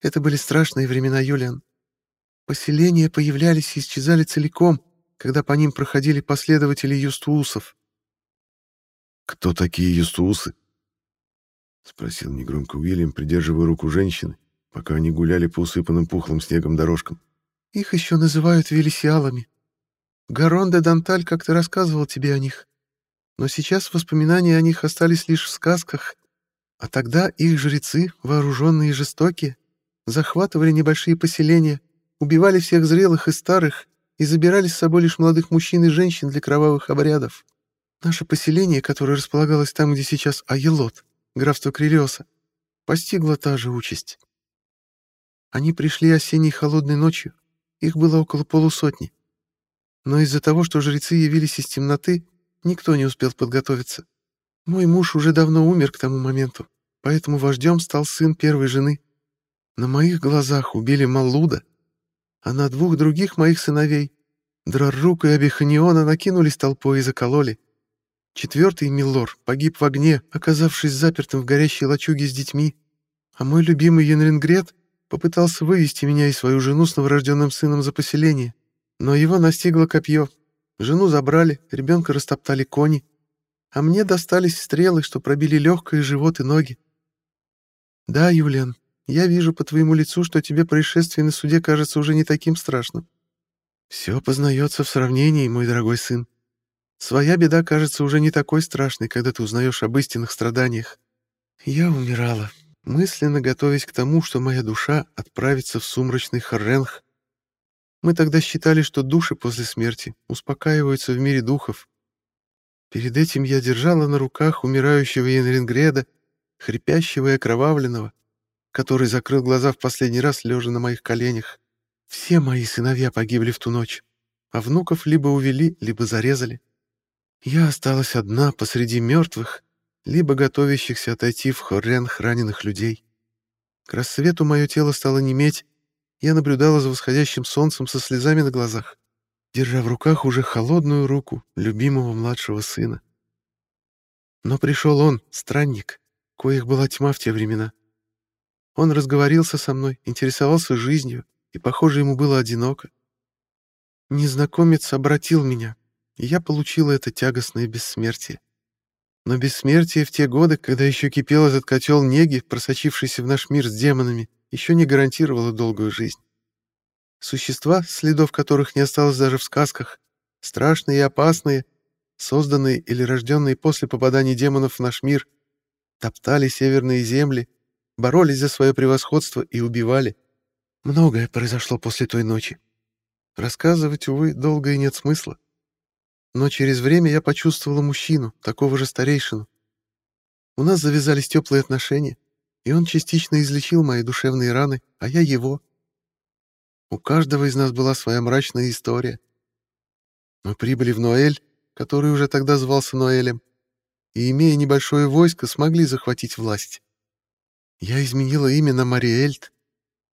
Это были страшные времена, Юлиан. Поселения появлялись и исчезали целиком, когда по ним проходили последователи юстуусов. «Кто такие юстуусы?» — спросил негромко Уильям, придерживая руку женщины, пока они гуляли по усыпанным пухлым снегом дорожкам. «Их еще называют велисиалами. Гарон де Данталь как-то рассказывал тебе о них. Но сейчас воспоминания о них остались лишь в сказках, а тогда их жрецы, вооруженные и жестокие, захватывали небольшие поселения, убивали всех зрелых и старых и забирали с собой лишь молодых мужчин и женщин для кровавых обрядов. Наше поселение, которое располагалось там, где сейчас Айелот, графство Крилиоса, постигла та же участь. Они пришли осенней холодной ночью, их было около полусотни. Но из-за того, что жрецы явились из темноты, никто не успел подготовиться. Мой муж уже давно умер к тому моменту, поэтому вождем стал сын первой жены. На моих глазах убили Маллуда, а на двух других моих сыновей, Драррука и Абиханиона, накинулись толпой и закололи. Четвертый Миллор погиб в огне, оказавшись запертым в горящей лачуге с детьми, а мой любимый Янрингрет попытался вывести меня и свою жену с новорожденным сыном за поселение, но его настигло копье. Жену забрали, ребенка растоптали кони, а мне достались стрелы, что пробили легкое живот и ноги. Да, Юлиан, я вижу по твоему лицу, что тебе происшествие на суде кажется уже не таким страшным. Все познается в сравнении, мой дорогой сын. Своя беда кажется уже не такой страшной, когда ты узнаешь об истинных страданиях. Я умирала, мысленно готовясь к тому, что моя душа отправится в сумрачный Харренх. Мы тогда считали, что души после смерти успокаиваются в мире духов. Перед этим я держала на руках умирающего Янрингреда, хрипящего и окровавленного, который закрыл глаза в последний раз, лежа на моих коленях. Все мои сыновья погибли в ту ночь, а внуков либо увели, либо зарезали. Я осталась одна посреди мертвых, либо готовящихся отойти в хорренх раненых людей. К рассвету мое тело стало неметь, я наблюдала за восходящим солнцем со слезами на глазах, держа в руках уже холодную руку любимого младшего сына. Но пришел он, странник, коих была тьма в те времена. Он разговорился со мной, интересовался жизнью, и, похоже, ему было одиноко. Незнакомец обратил меня, я получила это тягостное бессмертие. Но бессмертие в те годы, когда еще кипел этот котел неги, просочившийся в наш мир с демонами, еще не гарантировало долгую жизнь. Существа, следов которых не осталось даже в сказках, страшные и опасные, созданные или рожденные после попадания демонов в наш мир, топтали северные земли, боролись за свое превосходство и убивали. Многое произошло после той ночи. Рассказывать, увы, долго и нет смысла. Но через время я почувствовала мужчину, такого же старейшину. У нас завязались теплые отношения, и он частично излечил мои душевные раны, а я его. У каждого из нас была своя мрачная история. Мы прибыли в Ноэль, который уже тогда звался Ноэлем, и, имея небольшое войско, смогли захватить власть. Я изменила имя на Мариэльт.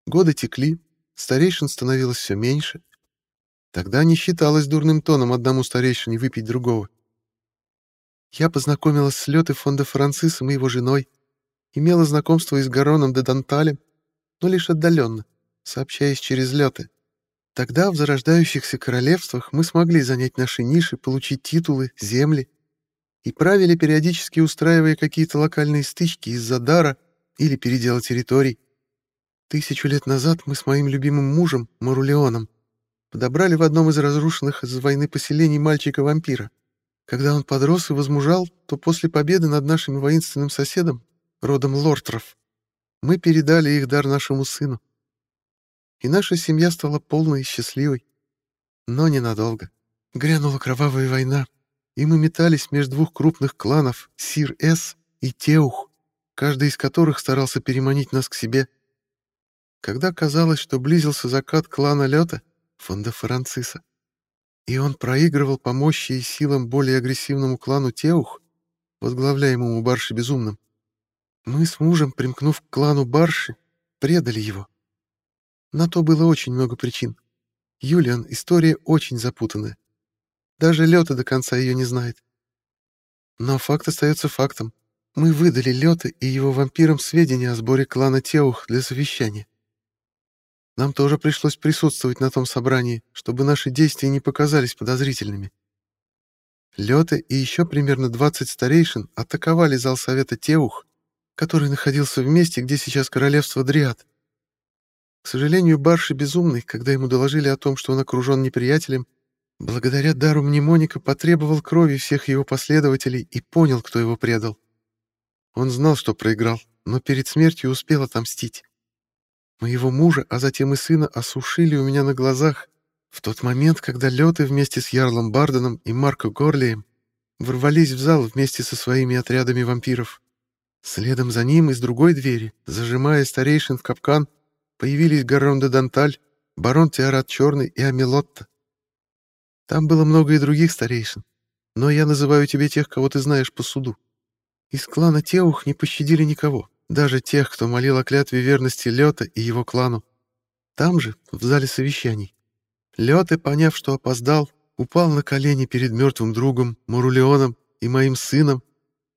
Годы текли, старейшин становилось все меньше, Тогда не считалось дурным тоном одному старейшине выпить другого. Я познакомилась с Лётой фонда Францисом и его женой, имела знакомство и с Гароном де Данталем, но лишь отдаленно, сообщаясь через Лёты. Тогда в зарождающихся королевствах мы смогли занять наши ниши, получить титулы, земли и правили, периодически устраивая какие-то локальные стычки из-за дара или передела территорий. Тысячу лет назад мы с моим любимым мужем, Марулеоном, подобрали в одном из разрушенных из войны поселений мальчика-вампира. Когда он подрос и возмужал, то после победы над нашим воинственным соседом, родом Лортров, мы передали их дар нашему сыну. И наша семья стала полной и счастливой. Но ненадолго. Грянула кровавая война, и мы метались между двух крупных кланов Сир-Эс и Теух, каждый из которых старался переманить нас к себе. Когда казалось, что близился закат клана Лёта, фонда Франциса. И он проигрывал по мощи и силам более агрессивному клану Теух, возглавляемому Барши Безумным. Мы с мужем, примкнув к клану Барши, предали его. На то было очень много причин. Юлиан, история очень запутанная. Даже Лёта до конца ее не знает. Но факт остается фактом. Мы выдали Лёта и его вампирам сведения о сборе клана Теух для совещания. Нам тоже пришлось присутствовать на том собрании, чтобы наши действия не показались подозрительными. Лёта и еще примерно 20 старейшин атаковали зал совета Теух, который находился в месте, где сейчас королевство Дриад. К сожалению, Барши Безумный, когда ему доложили о том, что он окружен неприятелем, благодаря дару мнемоника потребовал крови всех его последователей и понял, кто его предал. Он знал, что проиграл, но перед смертью успел отомстить. Моего мужа, а затем и сына осушили у меня на глазах в тот момент, когда Лёты вместе с Ярлом Барденом и Марко Горлием ворвались в зал вместе со своими отрядами вампиров. Следом за ним из другой двери, зажимая старейшин в капкан, появились Гарон де Данталь, барон Теорат Черный и Амелотта. Там было много и других старейшин, но я называю тебе тех, кого ты знаешь по суду. Из клана Теух не пощадили никого, даже тех, кто молил о клятве верности Лёта и его клану. Там же, в зале совещаний, Лёте, поняв, что опоздал, упал на колени перед мертвым другом, Мурулеоном и моим сыном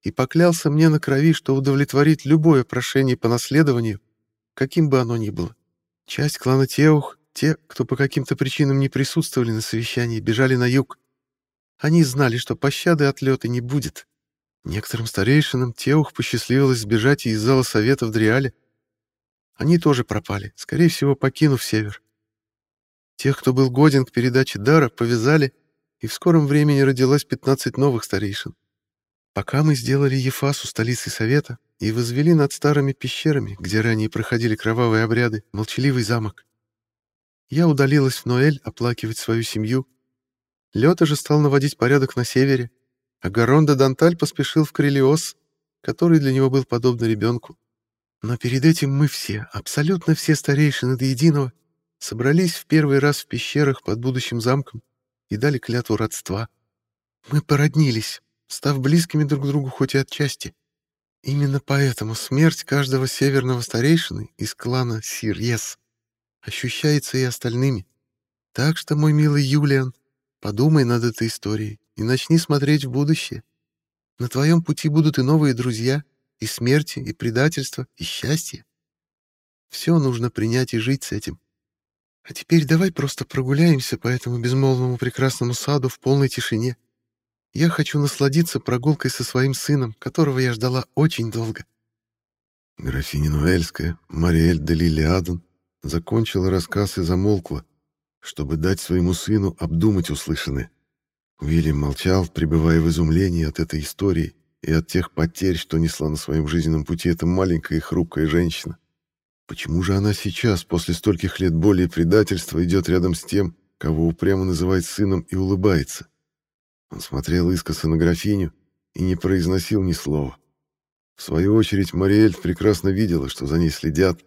и поклялся мне на крови, что удовлетворит любое прошение по наследованию, каким бы оно ни было. Часть клана Теух, те, кто по каким-то причинам не присутствовали на совещании, бежали на юг. Они знали, что пощады от лёта не будет. Некоторым старейшинам Теух посчастливилось сбежать из зала совета в Дриале. Они тоже пропали, скорее всего, покинув север. Тех, кто был годен к передаче дара, повязали, и в скором времени родилось 15 новых старейшин. Пока мы сделали Ефасу столицей совета и возвели над старыми пещерами, где ранее проходили кровавые обряды, молчаливый замок. Я удалилась в Ноэль оплакивать свою семью. Лёта же стал наводить порядок на севере, а Гаронда Данталь поспешил в Крелиос, который для него был подобно ребенку. Но перед этим мы все, абсолютно все старейшины до единого, собрались в первый раз в пещерах под будущим замком и дали клятву родства. Мы породнились, став близкими друг другу хоть и отчасти. Именно поэтому смерть каждого северного старейшины из клана Сирьес ощущается и остальными. Так что, мой милый Юлиан, подумай над этой историей и начни смотреть в будущее. На твоем пути будут и новые друзья, и смерти, и предательства, и счастье. Все нужно принять и жить с этим. А теперь давай просто прогуляемся по этому безмолвному прекрасному саду в полной тишине. Я хочу насладиться прогулкой со своим сыном, которого я ждала очень долго. Графиня Нуэльская, Мариэль де Лилиаден, закончила рассказ и замолкла, чтобы дать своему сыну обдумать услышанное. Уильям молчал, пребывая в изумлении от этой истории и от тех потерь, что несла на своем жизненном пути эта маленькая и хрупкая женщина. Почему же она сейчас, после стольких лет боли и предательства, идет рядом с тем, кого упрямо называет сыном и улыбается? Он смотрел искоса на графиню и не произносил ни слова. В свою очередь Мариэль прекрасно видела, что за ней следят,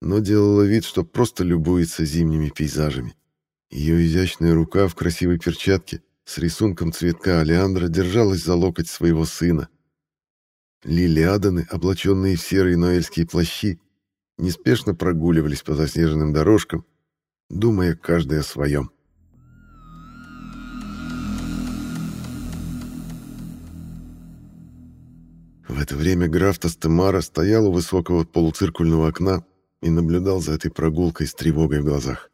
но делала вид, что просто любуется зимними пейзажами. Ее изящная рука в красивой перчатке с рисунком цветка олеандра держалась за локоть своего сына. Лилиаданы, облаченные в серые ноэльские плащи, неспешно прогуливались по заснеженным дорожкам, думая каждый о своем. В это время граф Тастемара стоял у высокого полуциркульного окна и наблюдал за этой прогулкой с тревогой в глазах.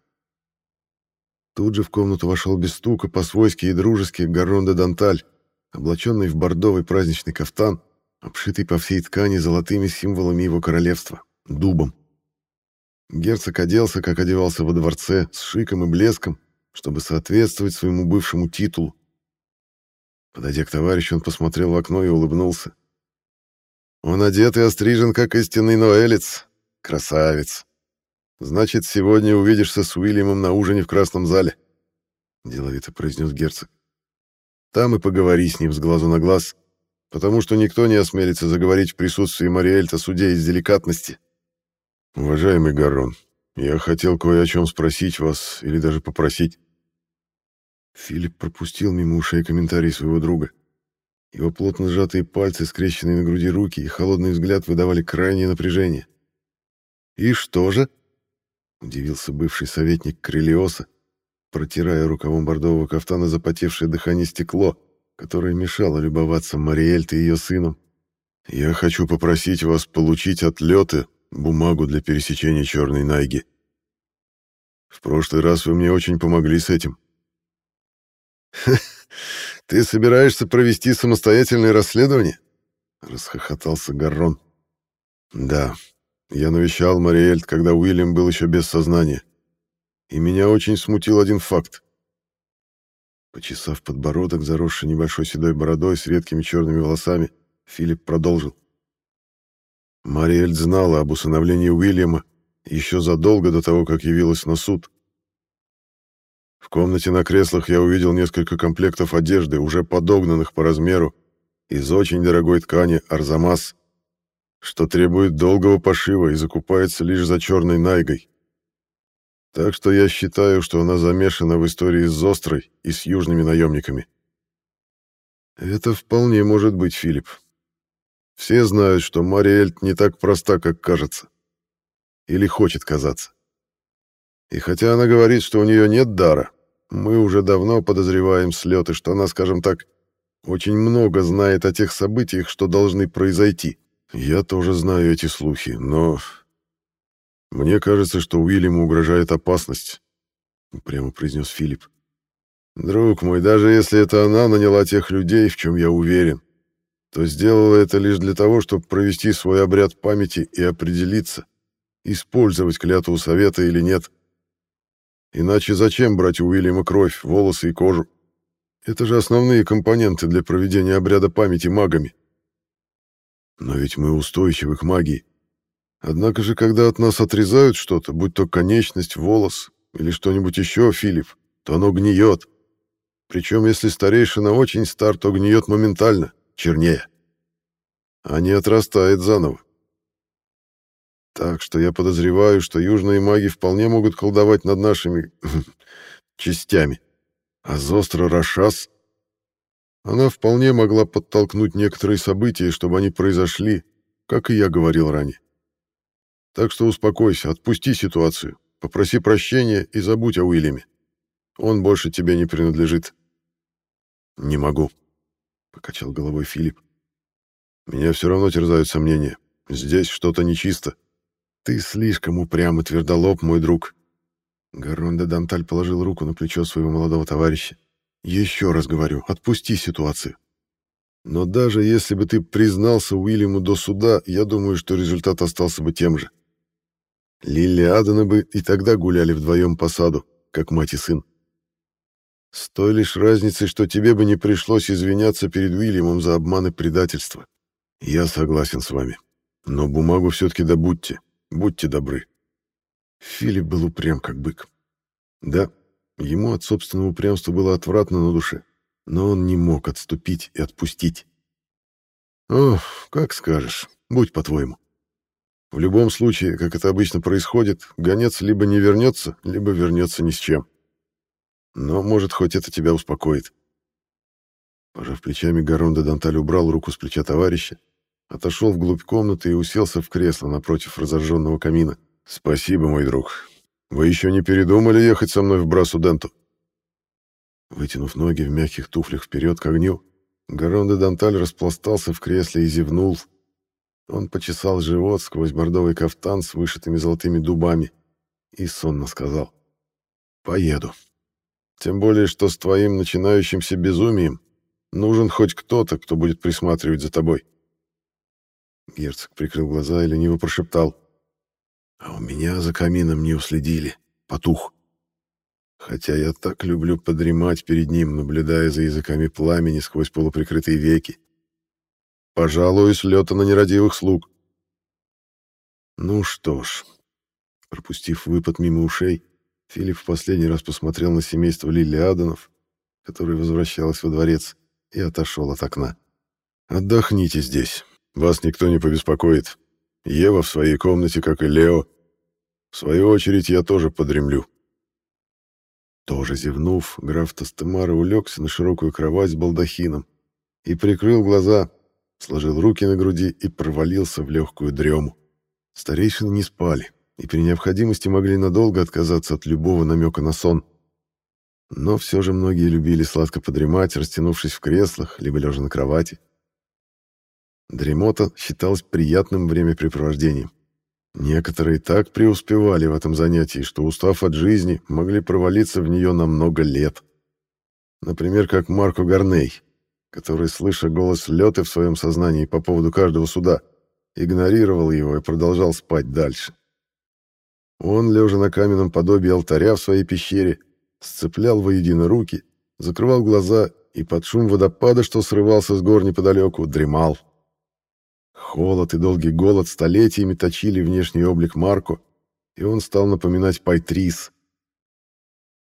Тут же в комнату вошел без стука по-свойски и дружески Гарон де Данталь, облаченный в бордовый праздничный кафтан, обшитый по всей ткани золотыми символами его королевства — дубом. Герцог оделся, как одевался во дворце, с шиком и блеском, чтобы соответствовать своему бывшему титулу. Подойдя к товарищу, он посмотрел в окно и улыбнулся. Он одет и острижен, как истинный ноэлец. Красавец. Значит, сегодня увидишься с Уильямом на ужине в Красном зале, — деловито произнес герцог. Там и поговори с ним с глазу на глаз, потому что никто не осмелится заговорить в присутствии Мариэльта судей из деликатности. Уважаемый Гаррон, Я хотел кое о чем спросить вас или даже попросить. Филипп пропустил мимо ушей комментарий своего друга. Его плотно сжатые пальцы, скрещенные на груди руки и холодный взгляд выдавали крайнее напряжение. «И что же?» — удивился бывший советник Крелиоса, протирая рукавом бордового кафтана запотевшее дыхание стекло, которое мешало любоваться Мариэльт и ее сыном. «Я хочу попросить вас получить от Лёты бумагу для пересечения Черной Найги. В прошлый раз вы мне очень помогли с этим». «Ты собираешься провести самостоятельное расследование?» — расхохотался Гаррон. «Да, я навещал Мариэльт, когда Уильям был еще без сознания. И меня очень смутил один факт. Почесав подбородок, заросший небольшой седой бородой с редкими черными волосами, Филипп продолжил. Мариэль знала об усыновлении Уильяма еще задолго до того, как явилась на суд. В комнате на креслах я увидел несколько комплектов одежды, уже подогнанных по размеру, из очень дорогой ткани арзамас, что требует долгого пошива и закупается лишь за черной найгой. Так что я считаю, что она замешана в истории с Острой и с южными наемниками. Это вполне может быть, Филипп. Все знают, что Мариэльт не так проста, как кажется. Или хочет казаться. И хотя она говорит, что у нее нет дара, мы уже давно подозреваем с Лёты, что она, скажем так, очень много знает о тех событиях, что должны произойти. Я тоже знаю эти слухи, но «Мне кажется, что Уильяму угрожает опасность», — прямо произнес Филипп. «Друг мой, даже если это она наняла тех людей, в чем я уверен, то сделала это лишь для того, чтобы провести свой обряд памяти и определиться, использовать клятву совета или нет. Иначе зачем брать у Уильяма кровь, волосы и кожу? Это же основные компоненты для проведения обряда памяти магами. Но ведь мы устойчивы к магии. Однако же, когда от нас отрезают что-то, будь то конечность, волос или что-нибудь еще, Филипп, то оно гниет. Причем, если старейшина очень стар, то гниет моментально, чернее. А не отрастает заново. Так что я подозреваю, что южные маги вполне могут колдовать над нашими частями. А Зостра Рашас... Она вполне могла подтолкнуть некоторые события, чтобы они произошли, как и я говорил ранее. Так что успокойся, отпусти ситуацию, попроси прощения и забудь о Уильяме. Он больше тебе не принадлежит. Не могу, покачал головой Филипп. Меня все равно терзают сомнения. Здесь что-то нечисто. Ты слишком упрям и твердолоб, мой друг. Гарон де Данталь положил руку на плечо своего молодого товарища. Еще раз говорю, отпусти ситуацию. Но даже если бы ты признался Уильяму до суда, я думаю, что результат остался бы тем же. Лили Адана бы и тогда гуляли вдвоем по саду, как мать и сын. С той лишь разницей, что тебе бы не пришлось извиняться перед Уильямом за обман и предательство. Я согласен с вами. Но бумагу все-таки добудьте. Будьте добры. Филипп был упрям, как бык. Да, ему от собственного упрямства было отвратно на душе, но он не мог отступить и отпустить. Ох, как скажешь, будь по-твоему. В любом случае, как это обычно происходит, гонец либо не вернется, либо вернется ни с чем. Но, может, хоть это тебя успокоит. Пожав плечами, Гарон де Данталь убрал руку с плеча товарища, отошел вглубь комнаты и уселся в кресло напротив разожженного камина. «Спасибо, мой друг. Вы еще не передумали ехать со мной в Брасуденту?» Вытянув ноги в мягких туфлях вперед к огню, Гарон де Данталь распластался в кресле и зевнул, он почесал живот сквозь бордовый кафтан с вышитыми золотыми дубами и сонно сказал «Поеду. Тем более, что с твоим начинающимся безумием нужен хоть кто-то, кто будет присматривать за тобой». Герцог прикрыл глаза и лениво прошептал «А у меня за камином не уследили. Потух. Хотя я так люблю подремать перед ним, наблюдая за языками пламени сквозь полуприкрытые веки. Пожалуй, с лета на нерадивых слуг. Ну что ж, пропустив выпад мимо ушей, Филипп в последний раз посмотрел на семейство Лили Аданов, которое возвращалось во дворец, и отошел от окна. «Отдохните здесь. Вас никто не побеспокоит. Ева в своей комнате, как и Лео. В свою очередь я тоже подремлю. Тоже зевнув, граф Тастемара улегся на широкую кровать с балдахином и прикрыл глаза, сложил руки на груди и провалился в легкую дрему. Старейшины не спали и при необходимости могли надолго отказаться от любого намека на сон. Но все же многие любили сладко подремать, растянувшись в креслах, либо лежа на кровати. Дремота считалась приятным времяпрепровождением. Некоторые так преуспевали в этом занятии, что, устав от жизни, могли провалиться в нее на много лет. Например, как Марко Гарней, который, слыша голос Лёты в своем сознании по поводу каждого суда, игнорировал его и продолжал спать дальше. Он, лежа на каменном подобии алтаря в своей пещере, сцеплял воедино руки, закрывал глаза и под шум водопада, что срывался с гор неподалеку, дремал. Холод и долгий голод столетиями точили внешний облик Марко, и он стал напоминать Пайтрис.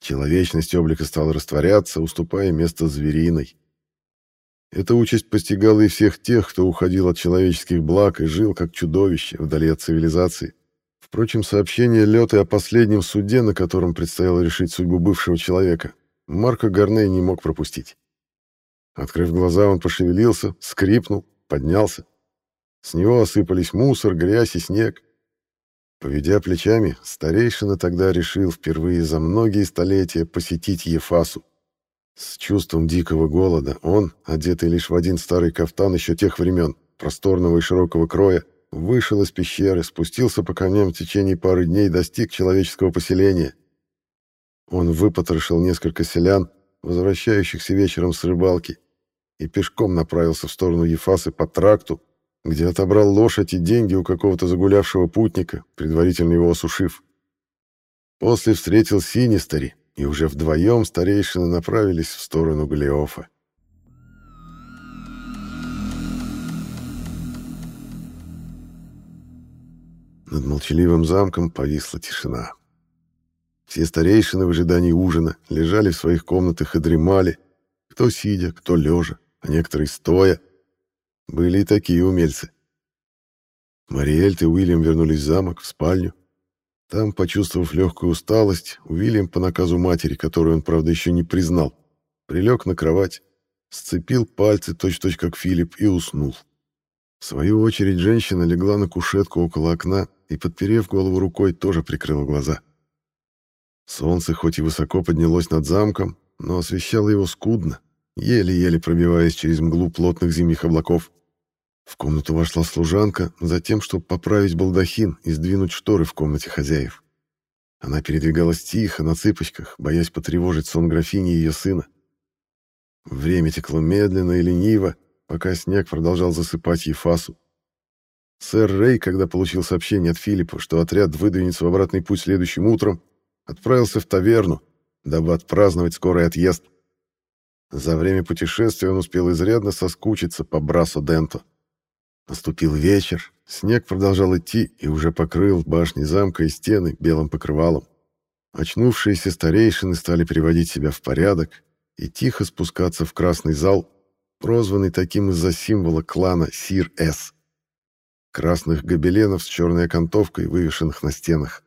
Человечность облика стала растворяться, уступая место звериной. Эта участь постигала и всех тех, кто уходил от человеческих благ и жил как чудовище вдали от цивилизации. Впрочем, сообщение Лёты о последнем суде, на котором предстояло решить судьбу бывшего человека, Марко Гарней не мог пропустить. Открыв глаза, он пошевелился, скрипнул, поднялся. С него осыпались мусор, грязь и снег. Поведя плечами, старейшина тогда решил впервые за многие столетия посетить Ефасу. С чувством дикого голода он, одетый лишь в один старый кафтан еще тех времен, просторного и широкого кроя, вышел из пещеры, спустился по камням в течение пары дней достиг человеческого поселения. Он выпотрошил несколько селян, возвращающихся вечером с рыбалки, и пешком направился в сторону Ефасы по тракту, где отобрал лошадь и деньги у какого-то загулявшего путника, предварительно его осушив. После встретил Синистери, и уже вдвоем старейшины направились в сторону Голиофа. Над молчаливым замком повисла тишина. Все старейшины в ожидании ужина лежали в своих комнатах и дремали, кто сидя, кто лежа, а некоторые стоя. Были и такие умельцы. Мариэльт и Уильям вернулись в замок, в спальню. Там, почувствовав легкую усталость, Уильям по наказу матери, которую он, правда, еще не признал, прилег на кровать, сцепил пальцы точь-точь как Филипп и уснул. В свою очередь женщина легла на кушетку около окна и, подперев голову рукой, тоже прикрыла глаза. Солнце хоть и высоко поднялось над замком, но освещало его скудно, еле-еле пробиваясь через мглу плотных зимних облаков. В комнату вошла служанка, затем, чтобы поправить балдахин и сдвинуть шторы в комнате хозяев. Она передвигалась тихо, на цыпочках, боясь потревожить сон графини и ее сына. Время текло медленно и лениво, пока снег продолжал засыпать Ефасу. Сэр Рэй, когда получил сообщение от Филиппа, что отряд выдвинется в обратный путь следующим утром, отправился в таверну, дабы отпраздновать скорый отъезд. За время путешествия он успел изрядно соскучиться по Брасо Денто. Наступил вечер, снег продолжал идти и уже покрыл башни замка и стены белым покрывалом. Очнувшиеся старейшины стали приводить себя в порядок и тихо спускаться в красный зал, прозванный таким из-за символа клана Сир-С красных гобеленов с черной окантовкой, вывешенных на стенах.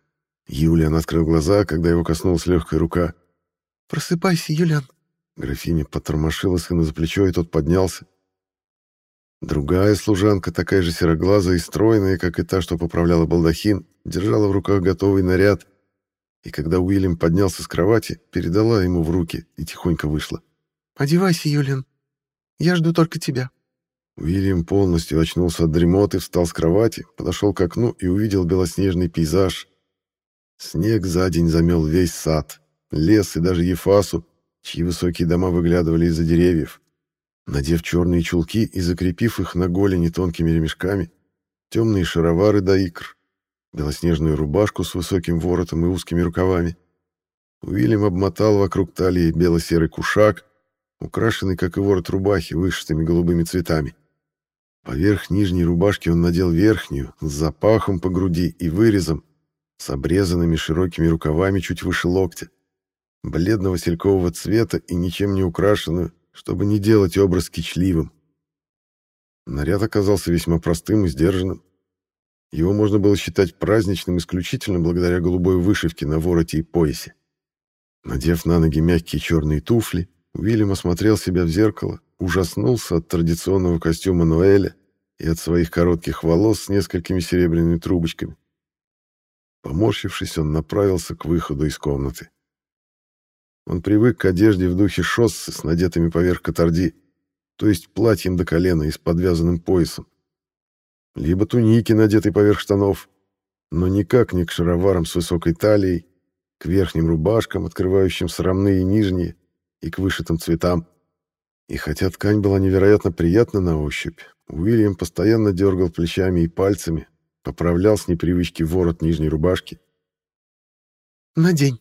Юлиан открыл глаза, когда его коснулась легкая рука. «Просыпайся, Юлиан!» Графиня потормошила сына за плечо, и тот поднялся. Другая служанка, такая же сероглазая и стройная, как и та, что поправляла балдахин, держала в руках готовый наряд, и когда Уильям поднялся с кровати, передала ему в руки и тихонько вышла. «Одевайся, Юлиан. Я жду только тебя». Уильям полностью очнулся от дремоты, встал с кровати, подошел к окну и увидел белоснежный пейзаж. Снег за день замел весь сад, лес и даже Ефасу, чьи высокие дома выглядывали из-за деревьев. Надев черные чулки и закрепив их на голени тонкими ремешками, темные шаровары до икр, белоснежную рубашку с высоким воротом и узкими рукавами, Уильям обмотал вокруг талии бело-серый кушак, украшенный, как и ворот рубахи, вышитыми голубыми цветами. Поверх нижней рубашки он надел верхнюю, с запахом по груди и вырезом, с обрезанными широкими рукавами чуть выше локтя, бледного селькового цвета и ничем не украшенную, чтобы не делать образ кичливым. Наряд оказался весьма простым и сдержанным. Его можно было считать праздничным исключительно благодаря голубой вышивке на вороте и поясе. Надев на ноги мягкие черные туфли, Уильям осмотрел себя в зеркало, ужаснулся от традиционного костюма Ноэля и от своих коротких волос с несколькими серебряными трубочками. Поморщившись, он направился к выходу из комнаты. Он привык к одежде в духе шоссы с надетыми поверх катарди, то есть платьем до колена и с подвязанным поясом. Либо туники, надетой поверх штанов, но никак не к шароварам с высокой талией, к верхним рубашкам, открывающим срамные нижние, и к вышитым цветам. И хотя ткань была невероятно приятна на ощупь, Уильям постоянно дергал плечами и пальцами, поправлял с непривычки ворот нижней рубашки. «Надень»,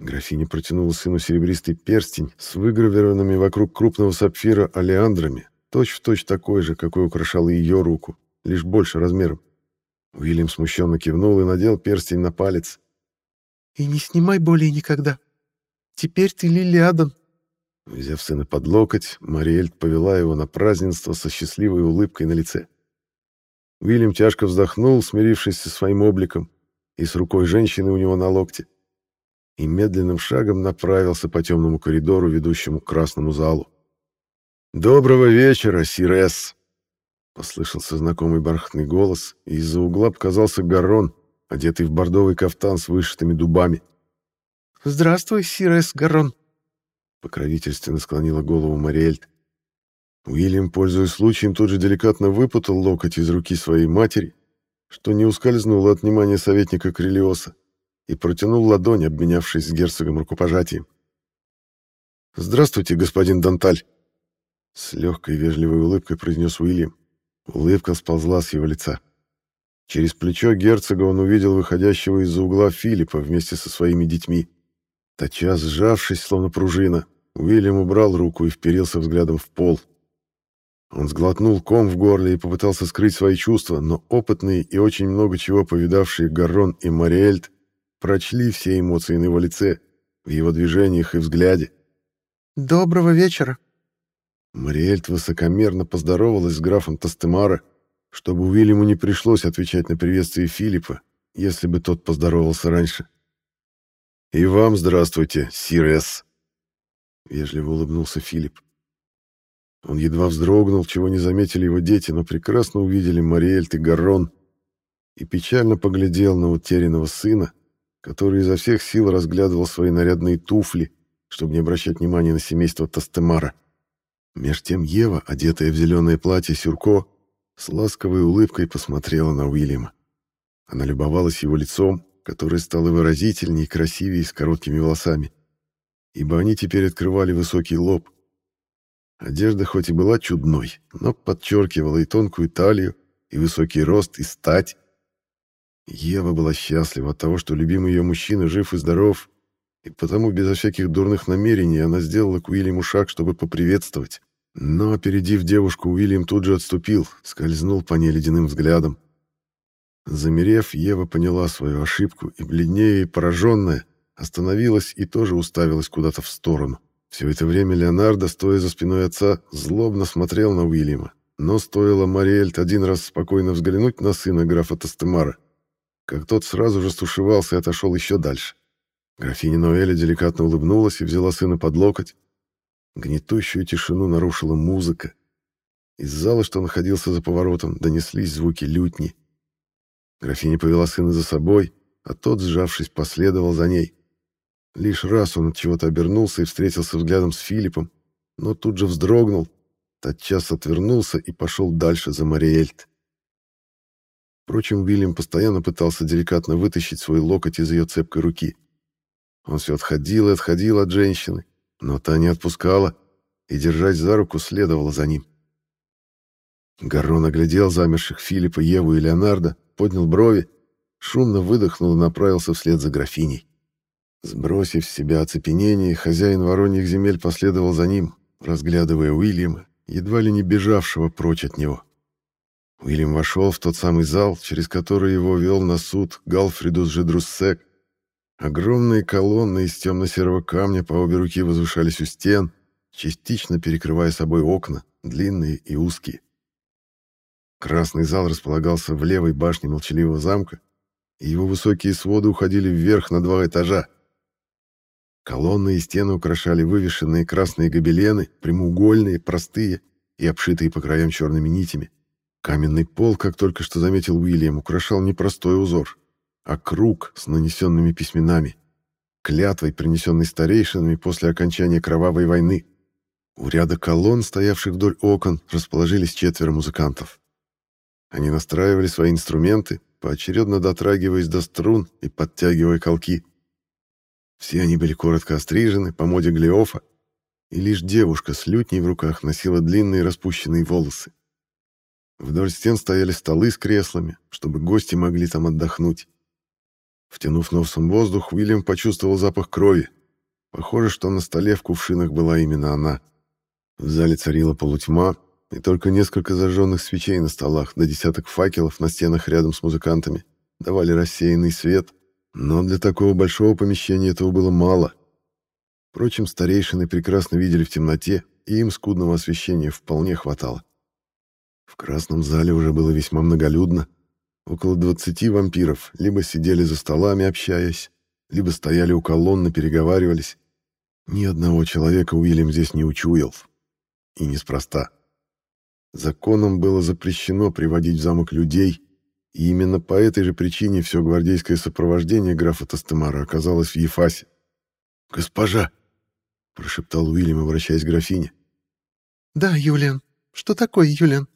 Графиня протянула сыну серебристый перстень с выгравированными вокруг крупного сапфира алиандрами, точь-в-точь точь такой же, какой украшал и ее руку, лишь больше размером. Уильям смущенно кивнул и надел перстень на палец. «И не снимай более никогда. Теперь ты Лилиадан». Взяв сына под локоть, Мариэльт повела его на празднество со счастливой улыбкой на лице. Уильям тяжко вздохнул, смирившись со своим обликом, и с рукой женщины у него на локте и медленным шагом направился по темному коридору, ведущему к красному залу. «Доброго вечера, Сирес!» Послышался знакомый бархатный голос, и из-за угла показался Гарон, одетый в бордовый кафтан с вышитыми дубами. «Здравствуй, Сирес Гарон!» Покровительственно склонила голову Мариэльт. Уильям, пользуясь случаем, тут же деликатно выпутал локоть из руки своей матери, что не ускользнуло от внимания советника Крелиоса и протянул ладонь, обменявшись с герцогом рукопожатием. «Здравствуйте, господин Данталь!» С легкой вежливой улыбкой произнес Уильям. Улыбка сползла с его лица. Через плечо герцога он увидел выходящего из-за угла Филиппа вместе со своими детьми. Тотчас сжавшись, словно пружина, Уильям убрал руку и вперился взглядом в пол. Он сглотнул ком в горле и попытался скрыть свои чувства, но опытные и очень много чего повидавшие Гаррон и Мариэльт прочли все эмоции на его лице, в его движениях и взгляде. «Доброго вечера!» Мариэльт высокомерно поздоровалась с графом Тастемара, чтобы Уильяму не пришлось отвечать на приветствие Филиппа, если бы тот поздоровался раньше. «И вам здравствуйте, Сирес!» Вежливо улыбнулся Филипп. Он едва вздрогнул, чего не заметили его дети, но прекрасно увидели Мариэльт и Гаррон, и печально поглядел на утерянного сына, который изо всех сил разглядывал свои нарядные туфли, чтобы не обращать внимания на семейство Тастемара. Меж тем Ева, одетая в зеленое платье сюрко, с ласковой улыбкой посмотрела на Уильяма. Она любовалась его лицом, которое стало выразительнее и красивее с короткими волосами, ибо они теперь открывали высокий лоб. Одежда хоть и была чудной, но подчеркивала и тонкую талию, и высокий рост, и стать, Ева была счастлива от того, что любимый ее мужчина жив и здоров, и потому безо всяких дурных намерений она сделала к Уильяму шаг, чтобы поприветствовать. Но, опередив девушку, Уильям тут же отступил, скользнул по ней ледяным взглядом. Замерев, Ева поняла свою ошибку и, бледнее и пораженная, остановилась и тоже уставилась куда-то в сторону. Все это время Леонардо, стоя за спиной отца, злобно смотрел на Уильяма. Но стоило Мариэльт один раз спокойно взглянуть на сына графа Тастемара, как тот сразу же стушевался и отошел еще дальше. Графиня Ноэля деликатно улыбнулась и взяла сына под локоть. Гнетущую тишину нарушила музыка. Из зала, что находился за поворотом, донеслись звуки лютни. Графиня повела сына за собой, а тот, сжавшись, последовал за ней. Лишь раз он от чего-то обернулся и встретился взглядом с Филиппом, но тут же вздрогнул, тотчас отвернулся и пошел дальше за Мариэльт. Впрочем, Уильям постоянно пытался деликатно вытащить свой локоть из ее цепкой руки. Он все отходил и отходил от женщины, но та не отпускала, и держать за руку следовало за ним. Гаррон оглядел замерших Филиппа, Еву и Леонардо, поднял брови, шумно выдохнул и направился вслед за графиней. Сбросив с себя оцепенение, хозяин вороньих земель последовал за ним, разглядывая Уильяма, едва ли не бежавшего прочь от него. Уильям вошел в тот самый зал, через который его вел на суд Галфридус Жедруссек. Огромные колонны из темно-серого камня по обе руки возвышались у стен, частично перекрывая собой окна, длинные и узкие. Красный зал располагался в левой башне молчаливого замка, и его высокие своды уходили вверх на два этажа. Колонны и стены украшали вывешенные красные гобелены, прямоугольные, простые и обшитые по краям черными нитями. Каменный пол, как только что заметил Уильям, украшал не простой узор, а круг с нанесенными письменами, клятвой, принесенной старейшинами после окончания кровавой войны. У ряда колонн, стоявших вдоль окон, расположились четверо музыкантов. Они настраивали свои инструменты, поочередно дотрагиваясь до струн и подтягивая колки. Все они были коротко острижены, по моде Глеофа, и лишь девушка с лютней в руках носила длинные распущенные волосы. Вдоль стен стояли столы с креслами, чтобы гости могли там отдохнуть. Втянув носом воздух, Уильям почувствовал запах крови. Похоже, что на столе в кувшинах была именно она. В зале царила полутьма, и только несколько зажженных свечей на столах, да десяток факелов на стенах рядом с музыкантами давали рассеянный свет, но для такого большого помещения этого было мало. Впрочем, старейшины прекрасно видели в темноте, и им скудного освещения вполне хватало. В красном зале уже было весьма многолюдно. Около двадцати вампиров либо сидели за столами, общаясь, либо стояли у колонны, переговаривались. Ни одного человека Уильям здесь не учуял. И неспроста. Законом было запрещено приводить в замок людей, и именно по этой же причине все гвардейское сопровождение графа Тастемара оказалось в Ефасе. «Госпожа!» — прошептал Уильям, обращаясь к графине. «Да, Юлиан. Что такое, Юлиан?»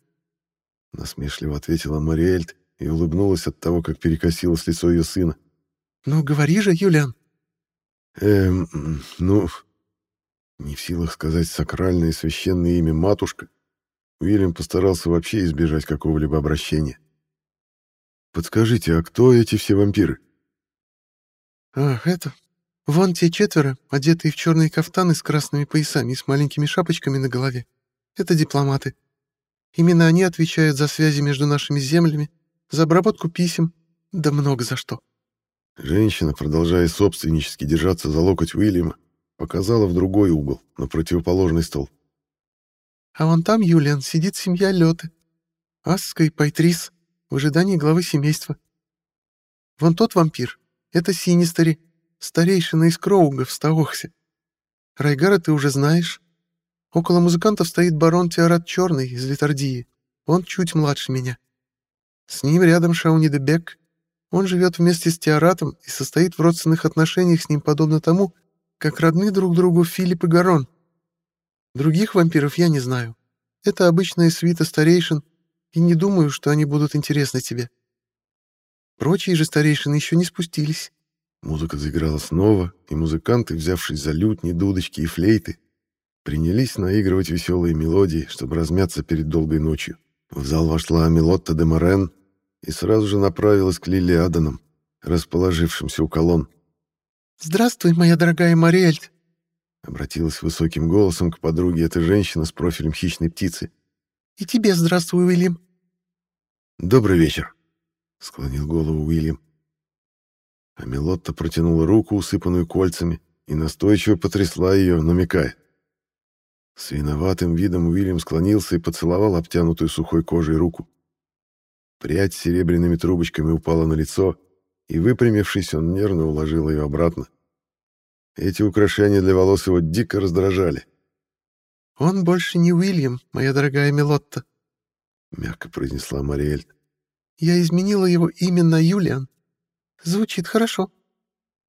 Насмешливо ответила Мариэльт и улыбнулась от того, как перекосилось лицо ее сына. «Ну, говори же, Юлиан!» «Эм, ну...» Не в силах сказать сакральное и священное имя матушка, Уильям постарался вообще избежать какого-либо обращения. «Подскажите, а кто эти все вампиры?» «Ах, это... Вон те четверо, одетые в черные кафтаны с красными поясами и с маленькими шапочками на голове. Это дипломаты. Именно они отвечают за связи между нашими землями, за обработку писем, да много за что». Женщина, продолжая собственнически держаться за локоть Уильяма, показала в другой угол, на противоположный стол. А вон там, Юлиан, сидит семья Лёты. Аска и Пайтрис в ожидании главы семейства. Вон тот вампир. Это Синистери, старейшина из Кроуга в Стаохсе. Райгара ты уже знаешь. Около музыкантов стоит барон Теорат Черный из Литардии. Он чуть младше меня. С ним рядом Шауни де Бек. Он живет вместе с Теоратом и состоит в родственных отношениях с ним подобно тому, как родны друг другу Филипп и Гарон. Других вампиров я не знаю. Это обычная свита старейшин, и не думаю, что они будут интересны тебе. Прочие же старейшины еще не спустились. Музыка заиграла снова, и музыканты, взявшись за лютни, дудочки и флейты, принялись наигрывать веселые мелодии, чтобы размяться перед долгой ночью. В зал вошла Амилотта де Морен и сразу же направилась к Лили Аданам, расположившимся у колонн. «Здравствуй, моя дорогая Мариэльт!» Обратилась высоким голосом к подруге эта женщина с профилем хищной птицы. «И тебе здравствуй, Уильям». «Добрый вечер», — склонил голову Уильям. А Мелотта протянула руку, усыпанную кольцами, и настойчиво потрясла ее, намекая. С виноватым видом Уильям склонился и поцеловал обтянутую сухой кожей руку. Прядь с серебряными трубочками упала на лицо, и, выпрямившись, он нервно уложил ее обратно. Эти украшения для волос его дико раздражали. «Он больше не Уильям, моя дорогая Мелотта», — мягко произнесла Мариэль. «Я изменила его имя на Юлиан. Звучит хорошо.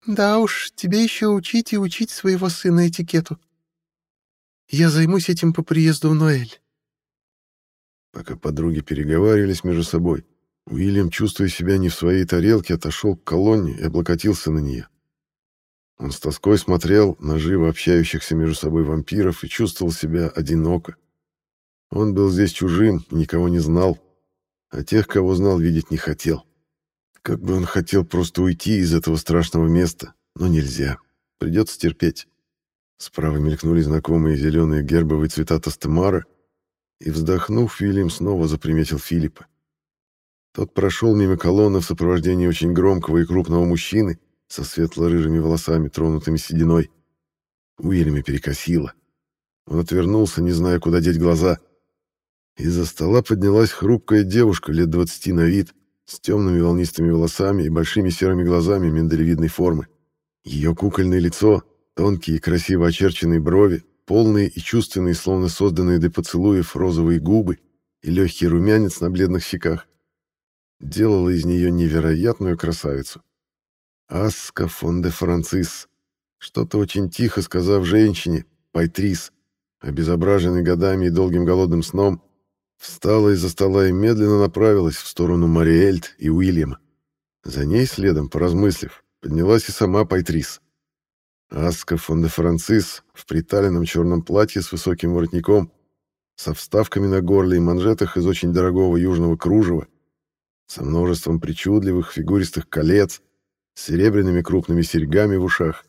Да уж, тебе еще учить и учить своего сына этикету. Я займусь этим по приезду в Ноэль». Пока подруги переговаривались между собой, Уильям, чувствуя себя не в своей тарелке, отошел к колонне и облокотился на нее. Он с тоской смотрел на живо общающихся между собой вампиров и чувствовал себя одиноко. Он был здесь чужим никого не знал, а тех, кого знал, видеть не хотел. Как бы он хотел просто уйти из этого страшного места, но нельзя. Придется терпеть. Справа мелькнули знакомые зеленые гербовые цвета Тастемара, и, вздохнув, Вильям снова заприметил Филиппа. Тот прошел мимо колонны в сопровождении очень громкого и крупного мужчины, со светло-рыжими волосами, тронутыми сединой. Уильяме перекосило. Он отвернулся, не зная, куда деть глаза. Из-за стола поднялась хрупкая девушка лет двадцати на вид, с темными волнистыми волосами и большими серыми глазами миндалевидной формы. Ее кукольное лицо, тонкие красиво очерченные брови, полные и чувственные, словно созданные для поцелуев, розовые губы и легкий румянец на бледных щеках, делало из нее невероятную красавицу. Аска фон де Францис, что-то очень тихо сказав женщине, Пайтрис, обезображенной годами и долгим голодным сном, встала из-за стола и медленно направилась в сторону Мариэльт и Уильяма. За ней следом, поразмыслив, поднялась и сама Пайтрис. Аска фон де Францис в приталенном черном платье с высоким воротником, со вставками на горле и манжетах из очень дорогого южного кружева, со множеством причудливых фигуристых колец, с серебряными крупными серьгами в ушах,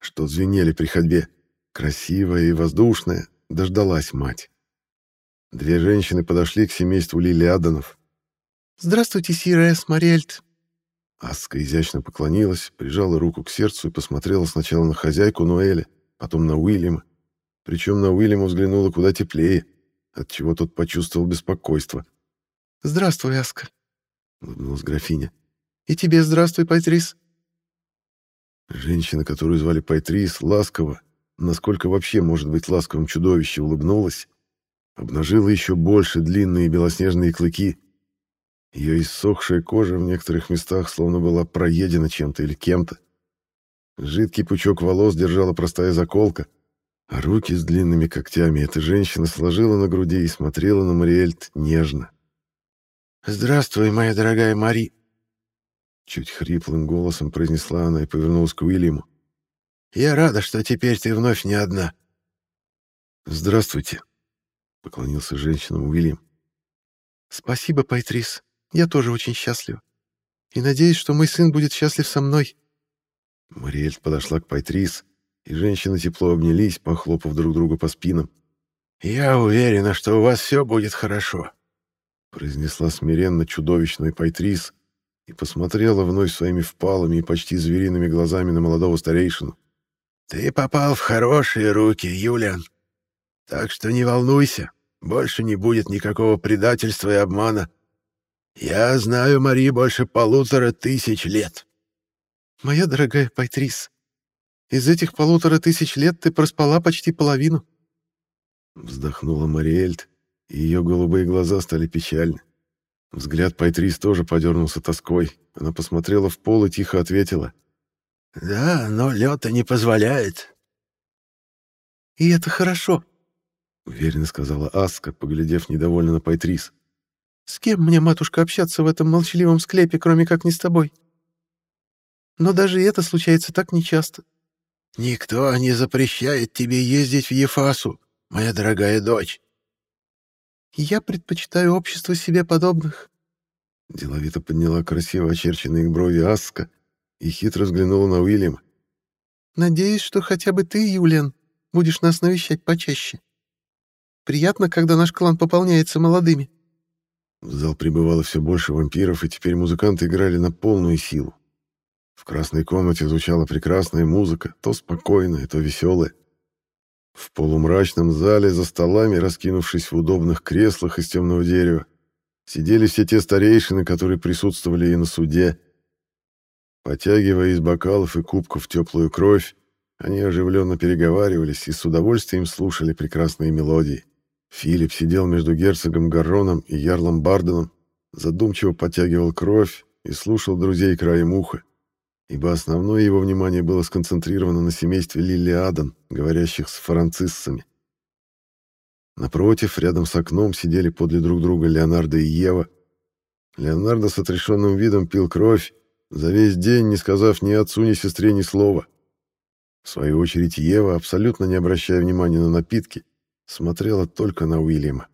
что звенели при ходьбе, красивая и воздушная, дождалась мать. Две женщины подошли к семейству Лили Аданов. «Здравствуйте, Сирес Мариэльт», Аска изящно поклонилась, прижала руку к сердцу и посмотрела сначала на хозяйку Ноэля, потом на Уильяма. Причем на Уильяма взглянула куда теплее, отчего тот почувствовал беспокойство. «Здравствуй, Аска», — улыбнулась графиня. «И тебе здравствуй, Пайтрис». Женщина, которую звали Пайтрис, ласково, насколько вообще может быть ласковым чудовище, улыбнулась, обнажила еще больше длинные белоснежные клыки ее иссохшая кожа в некоторых местах словно была проедена чем-то или кем-то. Жидкий пучок волос держала простая заколка, а руки с длинными когтями эта женщина сложила на груди и смотрела на Мариэльт нежно. «Здравствуй, моя дорогая Мари!» Чуть хриплым голосом произнесла она и повернулась к Уильяму. «Я рада, что теперь ты вновь не одна». «Здравствуйте», — поклонился женщинам Уильям. «Спасибо, Пайтрис. Я тоже очень счастлива. И надеюсь, что мой сын будет счастлив со мной. Мариэль подошла к Пайтрис, и женщины тепло обнялись, похлопав друг друга по спинам. «Я уверена, что у вас все будет хорошо», — произнесла смиренно чудовищная Пайтрис и посмотрела вновь своими впалыми и почти звериными глазами на молодого старейшину. «Ты попал в хорошие руки, Юлиан. Так что не волнуйся, больше не будет никакого предательства и обмана. Я знаю Мари больше полутора тысяч лет. Моя дорогая Пайтрис, из этих полутора тысяч лет ты проспала почти половину. Вздохнула Мариэльт, и ее голубые глаза стали печальны. Взгляд Пайтрис тоже подернулся тоской. Она посмотрела в пол и тихо ответила. «Да, но лёта не позволяет». «И это хорошо», — уверенно сказала Аска, поглядев недовольно на Пайтрис. С кем мне, матушка, общаться в этом молчаливом склепе, кроме как не с тобой? Но даже это случается так нечасто. Никто не запрещает тебе ездить в Ефасу, моя дорогая дочь. Я предпочитаю общество себе подобных. Деловито подняла красиво очерченные брови Аска и хитро взглянула на Уильяма. Надеюсь, что хотя бы ты, Юлиан, будешь нас навещать почаще. Приятно, когда наш клан пополняется молодыми. В зал прибывало все больше вампиров, и теперь музыканты играли на полную силу. В красной комнате звучала прекрасная музыка, то спокойная, то веселая. В полумрачном зале за столами, раскинувшись в удобных креслах из темного дерева, сидели все те старейшины, которые присутствовали и на суде. Потягивая из бокалов и кубков теплую кровь, они оживленно переговаривались и с удовольствием слушали прекрасные мелодии. Филипп сидел между герцогом Гарроном и ярлом Барденом, задумчиво подтягивал кровь и слушал друзей краем уха, ибо основное его внимание было сконцентрировано на семействе Лили Адан, говорящих с франциссами. Напротив, рядом с окном сидели подле друг друга Леонардо и Ева. Леонардо с отрешенным видом пил кровь, за весь день не сказав ни отцу, ни сестре ни слова. В свою очередь Ева, абсолютно не обращая внимания на напитки, смотрела только на Уильяма.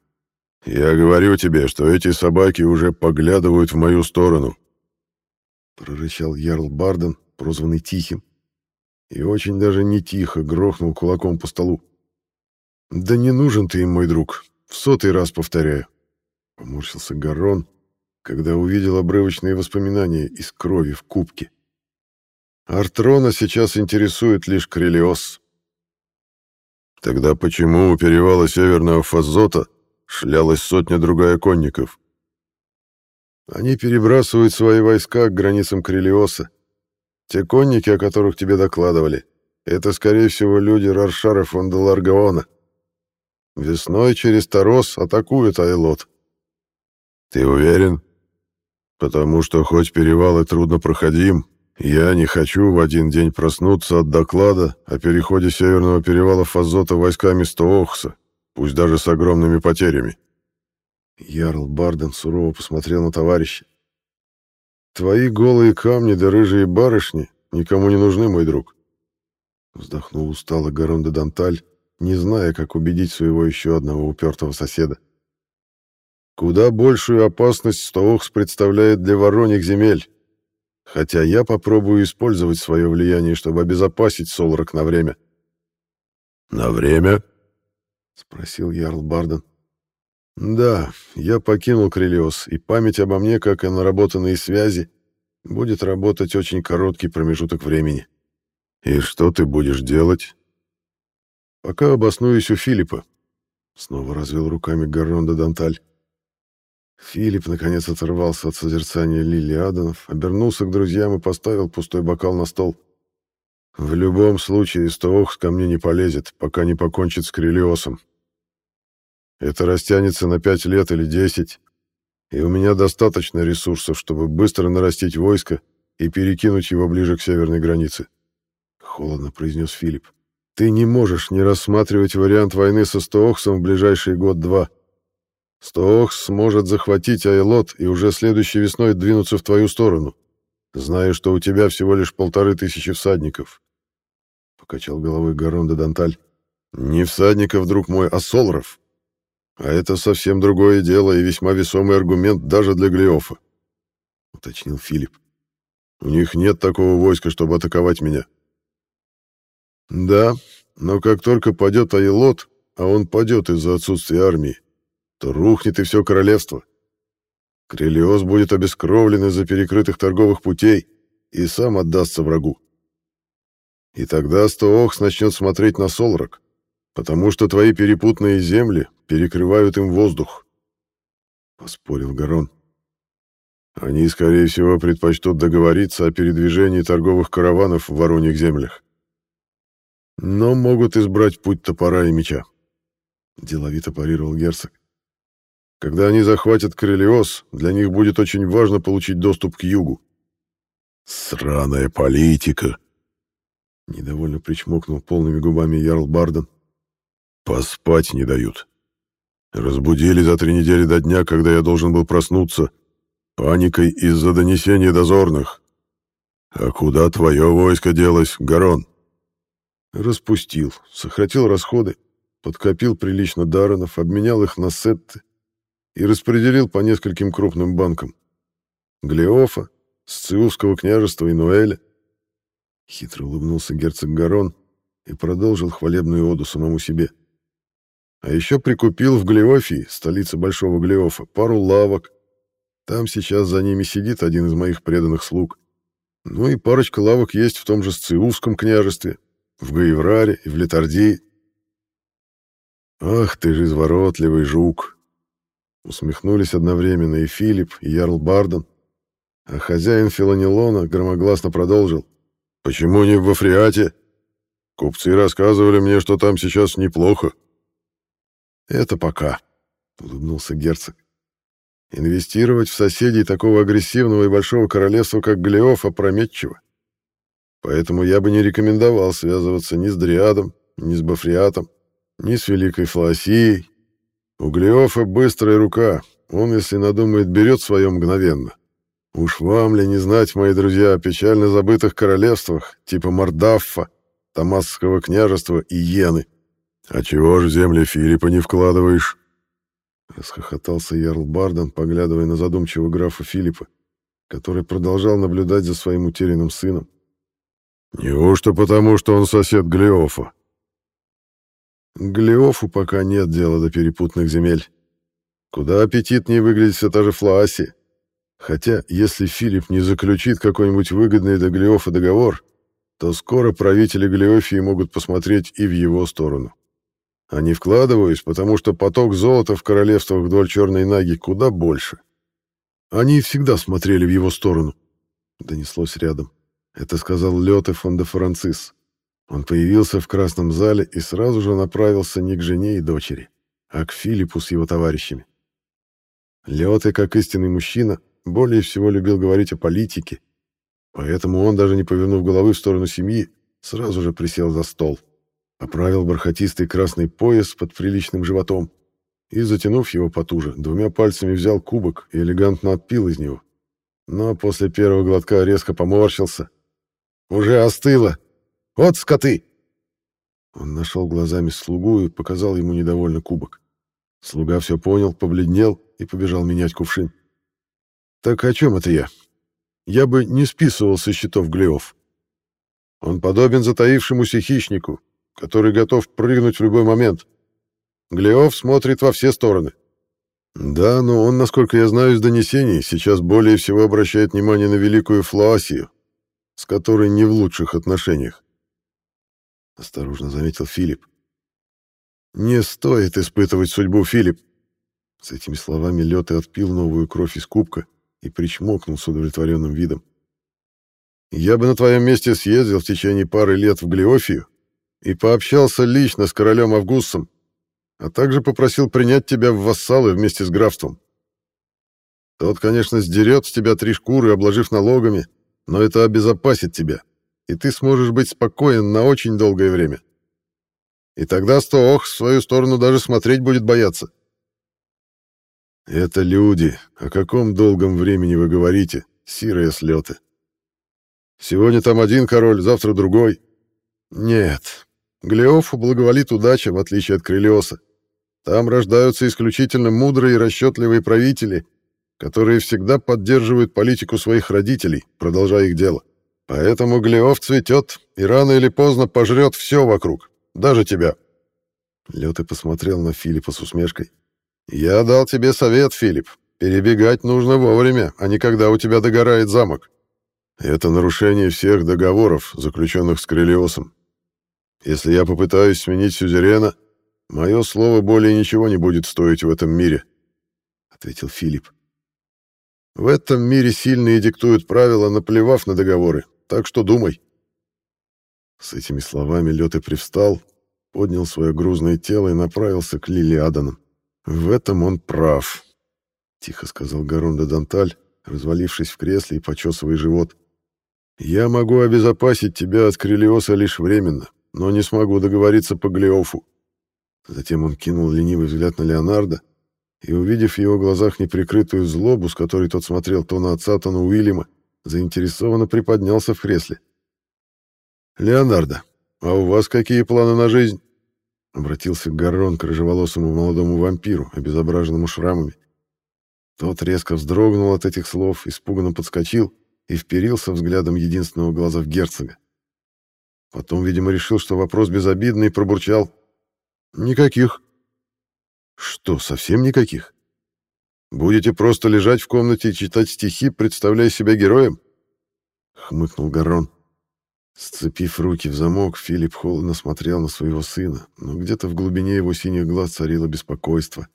«Я говорю тебе, что эти собаки уже поглядывают в мою сторону», — прорычал Ярл Барден, прозванный Тихим, и очень даже не тихо грохнул кулаком по столу. «Да не нужен ты им, мой друг, в сотый раз повторяю», — поморщился Гаррон, когда увидел обрывочные воспоминания из крови в кубке. «Артрона сейчас интересует лишь Крелиос». Тогда почему у перевала Северного Фазота шлялась сотня-другая конников. Они перебрасывают свои войска к границам Крелиоса. Те конники, о которых тебе докладывали, это, скорее всего, люди Раршара фон де Ларгаона. Весной через Тарос атакуют Айлот. Ты уверен? Потому что хоть перевал и труднопроходим, я не хочу в один день проснуться от доклада о переходе Северного перевала Фазота войсками Стоохса, пусть даже с огромными потерями. Ярл Барден сурово посмотрел на товарища. «Твои голые камни да рыжие барышни никому не нужны, мой друг». Вздохнул устало Гарон де Данталь, не зная, как убедить своего еще одного упертого соседа. «Куда большую опасность Стоохс представляет для вороньих земель, хотя я попробую использовать свое влияние, чтобы обезопасить Солрак на время». «На время?» — спросил Ярл Барден. Да, я покинул Крелиос, и память обо мне, как и наработанные связи, будет работать очень короткий промежуток времени. И что ты будешь делать? Пока обоснуюсь у Филиппа. Снова развел руками Гарронда Данталь. Филипп наконец оторвался от созерцания Лили Аданов, обернулся к друзьям и поставил пустой бокал на стол. В любом случае, Стоохс ко мне не полезет, пока не покончит с Крелиосом. Это растянется на пять лет или десять, и у меня достаточно ресурсов, чтобы быстро нарастить войско и перекинуть его ближе к северной границе. Холодно произнес Филипп. Ты не можешь не рассматривать вариант войны со Стоохсом в ближайший год-два. Стоохс сможет захватить Айлот и уже следующей весной двинуться в твою сторону, зная, что у тебя всего лишь полторы тысячи всадников. Покачал головой Гарон Данталь. Не всадников, друг мой, а солров. А это совсем другое дело и весьма весомый аргумент даже для Глиофа, — уточнил Филипп. У них нет такого войска, чтобы атаковать меня. Да, но как только падет Айлот, а он падет из-за отсутствия армии, то рухнет и все королевство. Крелиос будет обескровлен из-за перекрытых торговых путей и сам отдастся врагу. И тогда Стоохс начнет смотреть на Солрак, потому что твои перепутные земли перекрывают им воздух, — поспорил Гарон. Они, скорее всего, предпочтут договориться о передвижении торговых караванов в Вороньих землях. Но могут избрать путь топора и меча, — деловито парировал герцог. Когда они захватят Крелиос, для них будет очень важно получить доступ к югу. «Сраная политика!» Недовольно причмокнул полными губами Ярл Барден. Поспать не дают. Разбудили за три недели до дня, когда я должен был проснуться, паникой из-за донесения дозорных. А куда твое войско делось, Гарон? Распустил, сократил расходы, подкопил прилично даронов, обменял их на сетты и распределил по нескольким крупным банкам. Глеофа, Сциусского княжества и Нуэля. Хитро улыбнулся герцог Гарон и продолжил хвалебную оду самому себе. — а еще прикупил в Глеофии, столице Большого Глеофа, пару лавок. Там сейчас за ними сидит один из моих преданных слуг. Ну и парочка лавок есть в том же Сциувском княжестве, в Гаевраре и в Летардии. «Ах ты же изворотливый жук!» Усмехнулись одновременно и Филипп, и Ярл Барден. А хозяин Филонилона громогласно продолжил. «Почему не в Африате? Купцы рассказывали мне, что там сейчас неплохо. Это пока, улыбнулся герцог. Инвестировать в соседей такого агрессивного и большого королевства, как Глеоф, опрометчиво. Поэтому я бы не рекомендовал связываться ни с Дриадом, ни с Бафриатом, ни с Великой Флоасией. У Глеофа быстрая рука, он, если надумает, берет свое мгновенно. Уж вам ли не знать, мои друзья, о печально забытых королевствах, типа Мордаффа, Томасского княжества и Йены. «А чего же земли Филиппа не вкладываешь?» Расхохотался Ярл Барден, поглядывая на задумчивого графа Филиппа, который продолжал наблюдать за своим утерянным сыном. «Неужто потому, что он сосед Глеофа?» Глеофу пока нет дела до перепутных земель. Куда аппетитнее выглядит все та же Флааси. Хотя, если Филипп не заключит какой-нибудь выгодный для Глеофа договор, то скоро правители Глеофии могут посмотреть и в его сторону. а не вкладываюсь, потому что поток золота в королевствах вдоль Черной Наги куда больше. Они всегда смотрели в его сторону. Донеслось рядом. Это сказал Лёте фон де Францис. Он появился в красном зале и сразу же направился не к жене и дочери, а к Филиппу с его товарищами. Лёте, как истинный мужчина, более всего любил говорить о политике, поэтому он, даже не повернув головы в сторону семьи, сразу же присел за стол, оправил бархатистый красный пояс под приличным животом и, затянув его потуже, двумя пальцами взял кубок и элегантно отпил из него. Но после первого глотка резко поморщился. «Уже остыло! Вот скоты!» Он нашел глазами слугу и показал ему недовольно кубок. Слуга все понял, побледнел и побежал менять кувшин. «Так о чем это я? Я бы не списывал со счетов Глеов. Он подобен затаившемуся хищнику, который готов прыгнуть в любой момент. Глеов смотрит во все стороны. Да, но он, насколько я знаю из донесений, сейчас более всего обращает внимание на великую Флоасию, с которой не в лучших отношениях. Осторожно заметил Филипп. Не стоит испытывать судьбу, Филипп. С этими словами Лёд и отпил новую кровь из кубка и причмокнул с удовлетворенным видом. Я бы на твоем месте съездил в течение пары лет в Глиофию и пообщался лично с королем Августом, а также попросил принять тебя в вассалы вместе с графством. Тот, конечно, сдерет с тебя три шкуры, обложив налогами, но это обезопасит тебя, и ты сможешь быть спокоен на очень долгое время. И тогда Стоох в свою сторону даже смотреть будет бояться. Это люди. О каком долгом времени вы говорите, сирые слеты? Сегодня там один король, завтра другой. Нет, Глеофу благоволит удача, в отличие от Крылиоса. Там рождаются исключительно мудрые и расчетливые правители, которые всегда поддерживают политику своих родителей, продолжая их дело. Поэтому Глеов цветет и рано или поздно пожрет все вокруг, даже тебя. Лёты посмотрел на Филиппа с усмешкой. «Я дал тебе совет, Филипп. Перебегать нужно вовремя, а не когда у тебя догорает замок. Это нарушение всех договоров, заключенных с Крелиосом. Если я попытаюсь сменить сюзерена, Мое слово более ничего не будет стоить в этом мире, ответил Филипп. В этом мире сильные диктуют правила, наплевав на договоры. Так что думай. С этими словами Лёте привстал, поднял свое грузное тело и направился к Лили Аданам. В этом он прав, тихо сказал Гарон Данталь, развалившись в кресле и почесывая живот. Я могу обезопасить тебя от Крелиоса лишь временно, но не смогу договориться по Глеофу. Затем он кинул ленивый взгляд на Леонардо и, увидев в его глазах неприкрытую злобу, с которой тот смотрел то на отца, то на Уильяма, заинтересованно приподнялся в кресле. «Леонардо, а у вас какие планы на жизнь?» Обратился Гаррон к рыжеволосому молодому вампиру, обезображенному шрамами. Тот резко вздрогнул от этих слов, испуганно подскочил и вперился взглядом единственного глаза в герцога. Потом, видимо, решил, что вопрос безобидный, и пробурчал. Никаких. Что, совсем никаких? Будете просто лежать в комнате и читать стихи, представляя себя героем? Хмыкнул Гарон. Сцепив руки в замок, Филипп холодно смотрел на своего сына, но где-то в глубине его синих глаз царило беспокойство.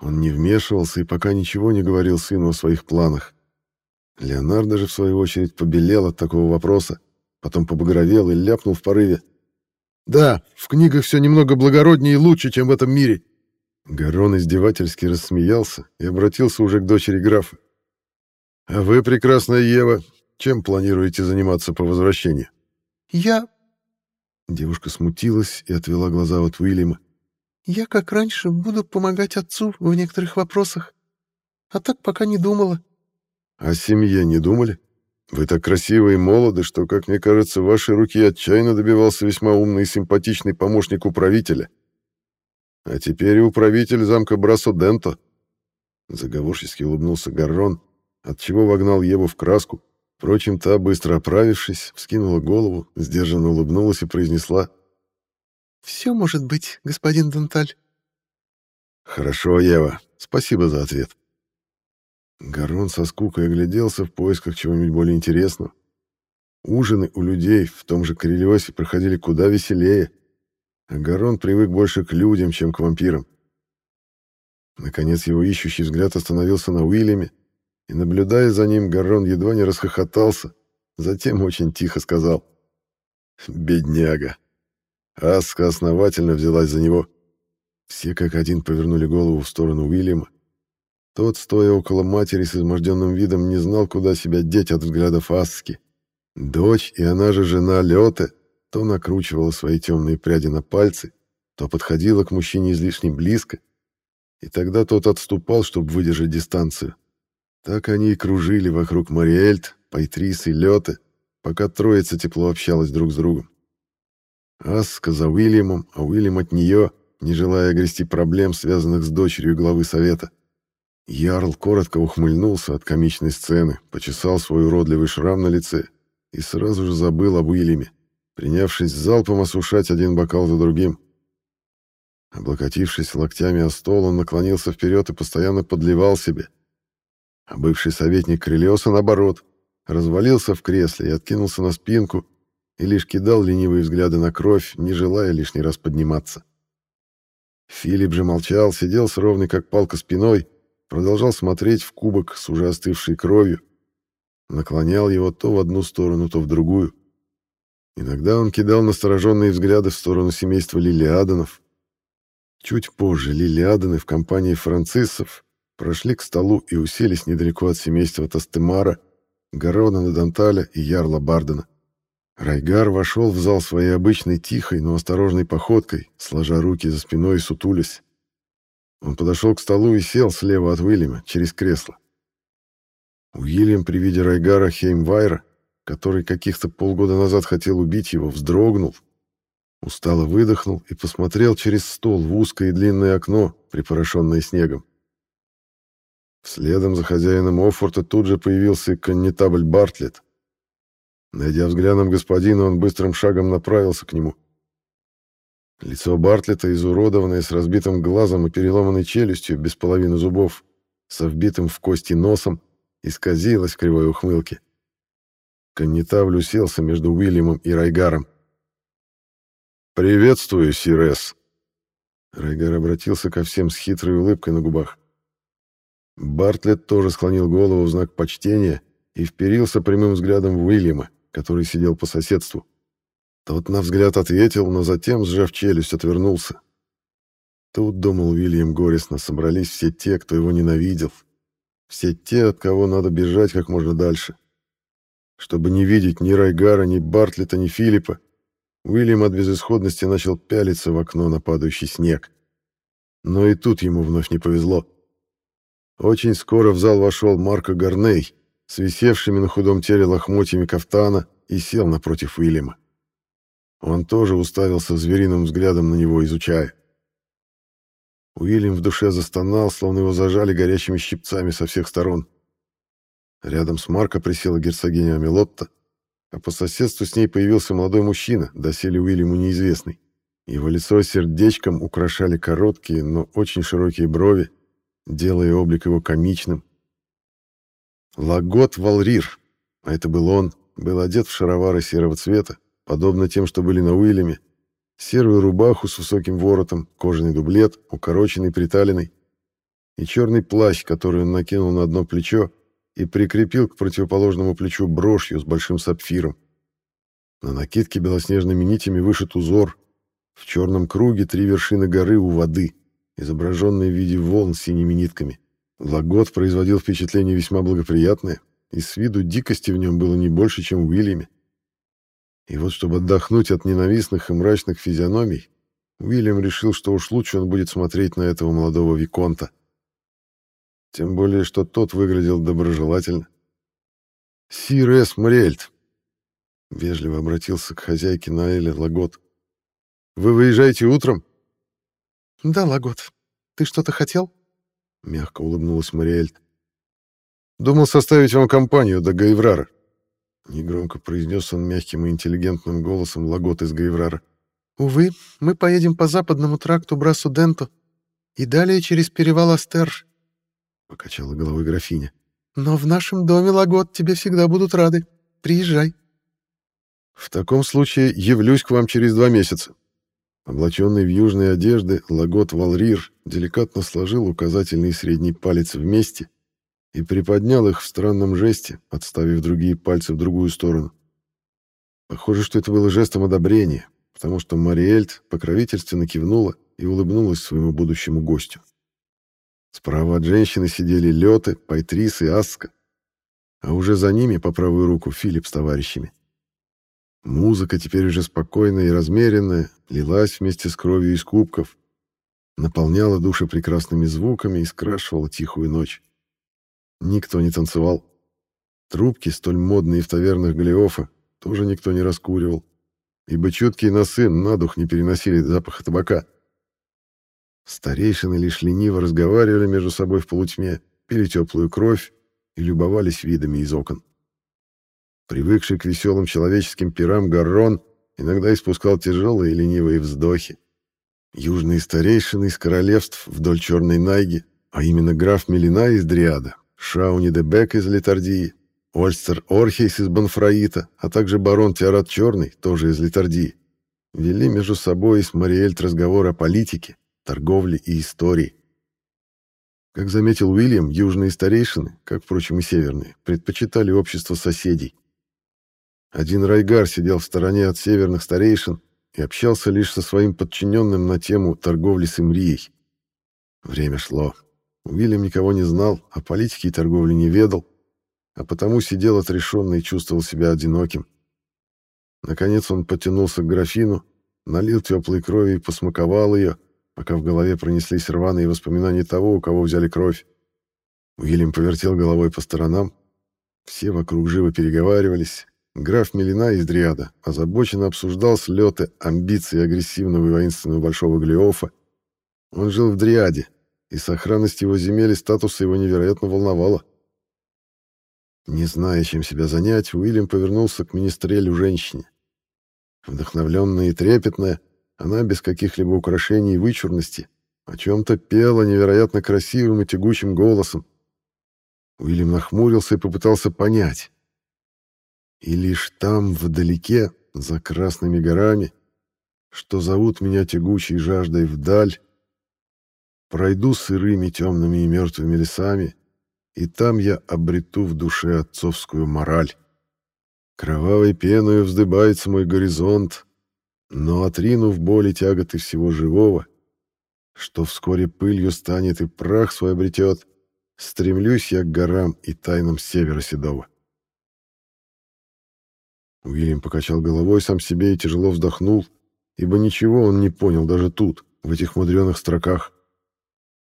Он не вмешивался и пока ничего не говорил сыну о своих планах. Леонардо же, в свою очередь, побелел от такого вопроса, потом побагровел и ляпнул в порыве. Да, в книгах все немного благороднее и лучше, чем в этом мире. Гарон издевательски рассмеялся и обратился уже к дочери графа. А вы, прекрасная Ева, чем планируете заниматься по возвращении? Я... Девушка смутилась и отвела глаза от Уильяма. Я, как раньше, буду помогать отцу в некоторых вопросах. А так пока не думала. О семье не думали? Вы так красивы и молоды, что, как мне кажется, в вашей руке отчаянно добивался весьма умный и симпатичный помощник управителя. А теперь и управитель замка Брасо-Денто. Заговорчески улыбнулся Гаррон, отчего вогнал Еву в краску. Впрочем, та, быстро оправившись, вскинула голову, сдержанно улыбнулась и произнесла. «Все может быть, господин Денталь». «Хорошо, Ева. Спасибо за ответ. Гарон со скукой огляделся в поисках чего-нибудь более интересного. Ужины у людей в том же Крилиосе проходили куда веселее. А Гарон привык больше к людям, чем к вампирам. Наконец его ищущий взгляд остановился на Уильяме, и, наблюдая за ним, Гарон едва не расхохотался, затем очень тихо сказал «Бедняга». Аска основательно взялась за него. Все как один повернули голову в сторону Уильяма. Тот, стоя около матери с изможденным видом, не знал, куда себя деть от взглядов Аски. Дочь, и она же жена Лёте, то накручивала свои темные пряди на пальцы, то подходила к мужчине излишне близко, и тогда тот отступал, чтобы выдержать дистанцию. Так они и кружили вокруг Мариэльт, Пайтрис и Лёте, пока троица тепло общалась друг с другом. Аска за Уильямом, а Уильям от нее, не желая грести проблем, связанных с дочерью главы совета. Ярл коротко ухмыльнулся от комичной сцены, почесал свой уродливый шрам на лице и сразу же забыл об Уильяме, принявшись залпом осушать один бокал за другим. Облокотившись локтями о стол, он наклонился вперед и постоянно подливал себе. А бывший советник Крелиоса, наоборот, развалился в кресле и откинулся на спинку, и лишь кидал ленивые взгляды на кровь, не желая лишний раз подниматься. Филипп же молчал, сидел с ровной как палка спиной, продолжал смотреть в кубок с уже остывшей кровью, наклонял его то в одну сторону, то в другую. Иногда он кидал настороженные взгляды в сторону семейства Лилиаданов. Чуть позже Лилиаданы в компании францисов прошли к столу и уселись недалеко от семейства Тастемара, Гарона Наданталя и Ярла Бардена. Райгар вошел в зал своей обычной тихой, но осторожной походкой, сложа руки за спиной и сутулясь. Он подошел к столу и сел слева от Уильяма, через кресло. Уильям при виде Райгара Хеймвайра, который каких-то полгода назад хотел убить его, вздрогнул, устало выдохнул и посмотрел через стол в узкое и длинное окно, припорошенное снегом. Следом за хозяином Оффорта тут же появился коннетабль Бартлетт. Найдя взглядом господина, он быстрым шагом направился к нему. Лицо Бартлета, изуродованное, с разбитым глазом и переломанной челюстью, без половины зубов, со вбитым в кости носом, исказилось в кривой ухмылке. Коннетабль уселся между Уильямом и Райгаром. «Приветствую, Сирес!» Райгар обратился ко всем с хитрой улыбкой на губах. Бартлетт тоже склонил голову в знак почтения и вперился прямым взглядом в Уильяма, который сидел по соседству. Тот на взгляд ответил, но затем, сжав челюсть, отвернулся. Тут, думал Уильям горестно, собрались все те, кто его ненавидел. Все те, от кого надо бежать как можно дальше. Чтобы не видеть ни Райгара, ни Бартлета, ни Филиппа, Уильям от безысходности начал пялиться в окно на падающий снег. Но и тут ему вновь не повезло. Очень скоро в зал вошел Марко Гарней, с висевшими на худом теле лохмотьями кафтана, и сел напротив Уильяма. Он тоже уставился звериным взглядом на него, изучая. Уильям в душе застонал, словно его зажали горячими щипцами со всех сторон. Рядом с Марко присела герцогиня Амелотта, а по соседству с ней появился молодой мужчина, доселе Уильяму неизвестный. Его лицо сердечком украшали короткие, но очень широкие брови, делая облик его комичным, Лагот Валрир, а это был он, был одет в шаровары серого цвета, подобно тем, что были на Уильяме, серую рубаху с высоким воротом, кожаный дублет, укороченный приталенный, и черный плащ, который он накинул на одно плечо и прикрепил к противоположному плечу брошью с большим сапфиром. На накидке белоснежными нитями вышит узор. В черном круге три вершины горы у воды, изображенные в виде волн синими нитками. Лагот производил впечатление весьма благоприятное, и с виду дикости в нем было не больше, чем в Уильяме. И вот, чтобы отдохнуть от ненавистных и мрачных физиономий, Уильям решил, что уж лучше он будет смотреть на этого молодого Виконта. Тем более, что тот выглядел доброжелательно. «Сир Эс Мрельт», — вежливо обратился к хозяйке Наэля Лагот. «Вы выезжаете утром?» «Да, Лагот. Ты что-то хотел?» — мягко улыбнулась Мариэльт. «Думал составить вам компанию до Гайврара», — негромко произнес он мягким и интеллигентным голосом Лагот из Гайврара. «Увы, мы поедем по западному тракту Брасу-Денто и далее через перевал Астерж», — покачала головой графиня. «Но в нашем доме, Лагот, тебе всегда будут рады. Приезжай». «В таком случае явлюсь к вам через два месяца», Облаченный в южные одежды, Лагот Валрир деликатно сложил указательный и средний палец вместе и приподнял их в странном жесте, отставив другие пальцы в другую сторону. Похоже, что это было жестом одобрения, потому что Мариэльт покровительственно кивнула и улыбнулась своему будущему гостю. Справа от женщины сидели Лёты, Пайтрис и Аска, а уже за ними, по правую руку, Филипп с товарищами. Музыка, теперь уже спокойная и размеренная, лилась вместе с кровью из кубков, наполняла души прекрасными звуками и скрашивала тихую ночь. Никто не танцевал. Трубки, столь модные в тавернах Голиофа, тоже никто не раскуривал, ибо чуткие носы на дух не переносили запаха табака. Старейшины лишь лениво разговаривали между собой в полутьме, пили теплую кровь и любовались видами из окон. Привыкший к веселым человеческим пирам Гаррон иногда испускал тяжелые ленивые вздохи. Южные старейшины из королевств вдоль Черной Найги, а именно граф Мелина из Дриада, Шауни де Бек из Литардии, Ольстер Орхейс из Банфраита, а также барон Теорат Черный, тоже из Литардии, вели между собой и с Мариэльт разговор о политике, торговле и истории. Как заметил Уильям, южные старейшины, как, впрочем, и северные, предпочитали общество соседей. Один Райгар сидел в стороне от северных старейшин и общался лишь со своим подчиненным на тему торговли с Имрией. Время шло. Уильям никого не знал, о политике и торговле не ведал, а потому сидел отрешенно и чувствовал себя одиноким. Наконец он потянулся к графину, налил теплой крови и посмаковал ее, пока в голове пронеслись рваные воспоминания того, у кого взяли кровь. Уильям повертел головой по сторонам. Все вокруг живо переговаривались. Граф Мелина из Дриада озабоченно обсуждал слеты, амбиции агрессивного и воинственного Большого Глиофа. Он жил в Дриаде, и сохранность его земель и статуса его невероятно волновала. Не зная, чем себя занять, Уильям повернулся к министрелю женщине. Вдохновленная и трепетная, она без каких-либо украшений и вычурности о чем-то пела невероятно красивым и тягучим голосом. Уильям нахмурился и попытался понять. И лишь там, вдалеке, за красными горами, что зовут меня тягучей жаждой вдаль, пройду сырыми темными и мертвыми лесами, и там я обрету в душе отцовскую мораль. Кровавой пеной вздыбается мой горизонт, но отринув боли тяготы всего живого, что вскоре пылью станет и прах свой обретет, стремлюсь я к горам и тайнам севера седого. Уильям покачал головой сам себе и тяжело вздохнул, ибо ничего он не понял даже тут, в этих мудреных строках.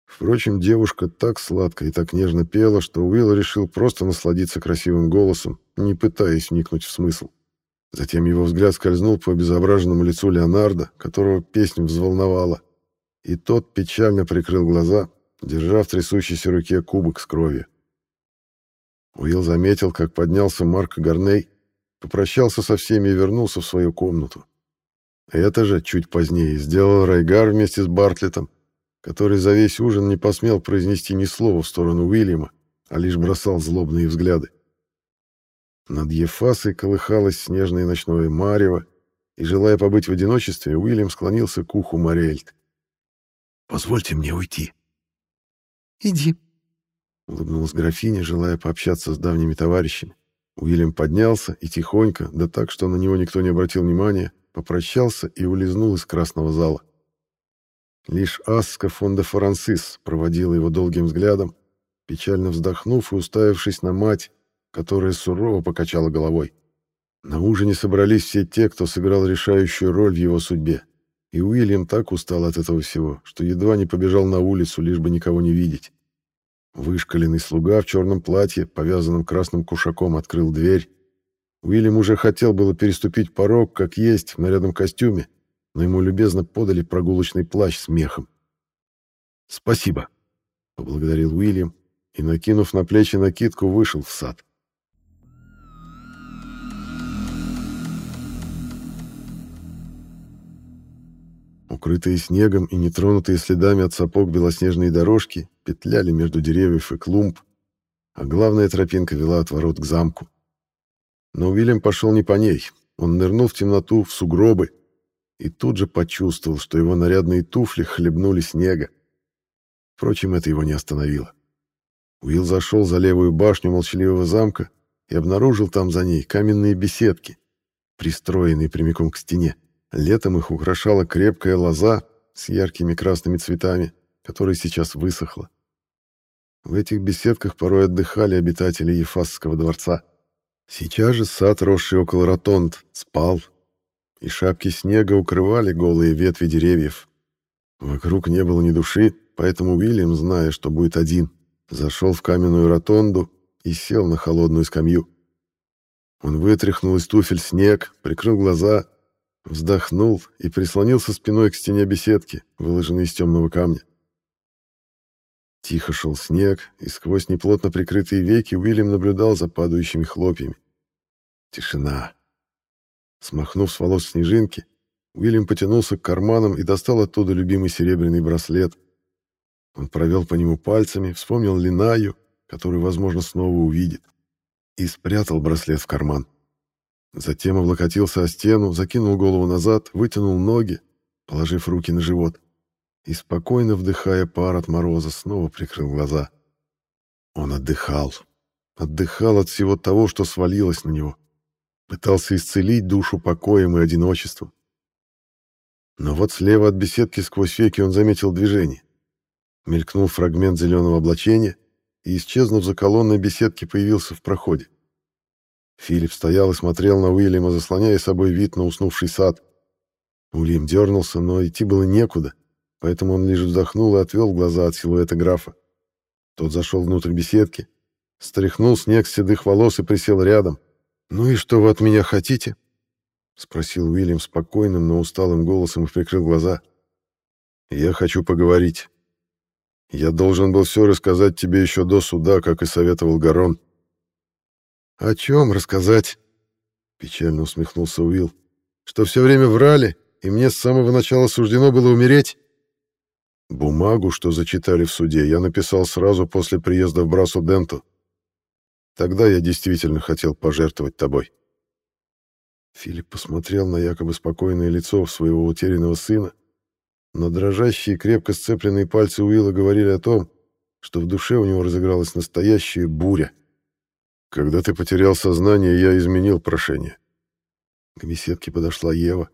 Впрочем, девушка так сладко и так нежно пела, что Уилл решил просто насладиться красивым голосом, не пытаясь вникнуть в смысл. Затем его взгляд скользнул по обезображенному лицу Леонардо, которого песня взволновала, и тот печально прикрыл глаза, держа в трясущейся руке кубок с кровью. Уилл заметил, как поднялся Марк Гарней, попрощался со всеми и вернулся в свою комнату. Это же чуть позднее сделал Райгар вместе с Бартлетом, который за весь ужин не посмел произнести ни слова в сторону Уильяма, а лишь бросал злобные взгляды. Над Ефасой колыхалось снежное ночное марево, и, желая побыть в одиночестве, Уильям склонился к уху Мариэльт. «Позвольте мне уйти». «Иди», — улыбнулась графиня, желая пообщаться с давними товарищами. Уильям поднялся и тихонько, да так, что на него никто не обратил внимания, попрощался и улизнул из красного зала. Лишь Аска фон де Франсис проводила его долгим взглядом, печально вздохнув и уставившись на мать, которая сурово покачала головой. На ужине собрались все те, кто сыграл решающую роль в его судьбе. И Уильям так устал от этого всего, что едва не побежал на улицу, лишь бы никого не видеть. Вышкаленный слуга в черном платье, повязанном красным кушаком, открыл дверь. Уильям уже хотел было переступить порог, как есть, в нарядном костюме, но ему любезно подали прогулочный плащ с мехом. «Спасибо», — поблагодарил Уильям и, накинув на плечи накидку, вышел в сад. Укрытые снегом и нетронутые следами от сапог белоснежные дорожки петляли между деревьев и клумб, а главная тропинка вела от ворот к замку. Но Уильям пошел не по ней. Он нырнул в темноту, в сугробы, и тут же почувствовал, что его нарядные туфли хлебнули снега. Впрочем, это его не остановило. Уилл зашел за левую башню молчаливого замка и обнаружил там за ней каменные беседки, пристроенные прямиком к стене. Летом их украшала крепкая лоза с яркими красными цветами, которая сейчас высохла. В этих беседках порой отдыхали обитатели Ефасского дворца. Сейчас же сад, росший около ротонд, спал, и шапки снега укрывали голые ветви деревьев. Вокруг не было ни души, поэтому Уильям, зная, что будет один, зашел в каменную ротонду и сел на холодную скамью. Он вытряхнул из туфель снег, прикрыл глаза, вздохнул и прислонился спиной к стене беседки, выложенной из темного камня. Тихо шел снег, и сквозь неплотно прикрытые веки Уильям наблюдал за падающими хлопьями. Тишина. Смахнув с волос снежинки, Уильям потянулся к карманам и достал оттуда любимый серебряный браслет. Он провел по нему пальцами, вспомнил Линаю, которую, возможно, снова увидит, и спрятал браслет в карман. Затем облокотился о стену, закинул голову назад, вытянул ноги, положив руки на живот, и, спокойно вдыхая пар от мороза, снова прикрыл глаза. Он отдыхал. Отдыхал от всего того, что свалилось на него. Пытался исцелить душу покоем и одиночеством. Но вот слева от беседки сквозь веки он заметил движение. Мелькнул фрагмент зеленого облачения и, исчезнув за колонной беседки, появился в проходе. Филипп стоял и смотрел на Уильяма, заслоняя собой вид на уснувший сад. Уильям дернулся, но идти было некуда, поэтому он лишь вздохнул и отвел глаза от силуэта графа. Тот зашел внутрь беседки, стряхнул снег с седых волос и присел рядом. «Ну и что вы от меня хотите?» — спросил Уильям спокойным, но усталым голосом и прикрыл глаза. «Я хочу поговорить. Я должен был все рассказать тебе еще до суда, как и советовал Гарон». «О чем рассказать?» — печально усмехнулся Уилл. «Что все время врали, и мне с самого начала суждено было умереть?» Бумагу, что зачитали в суде, я написал сразу после приезда в Брасу-Денту. Тогда я действительно хотел пожертвовать тобой. Филипп посмотрел на якобы спокойное лицо своего утерянного сына, но дрожащие крепко сцепленные пальцы Уилла говорили о том, что в душе у него разыгралась настоящая буря. Когда ты потерял сознание, я изменил прошение. К беседке подошла Ева.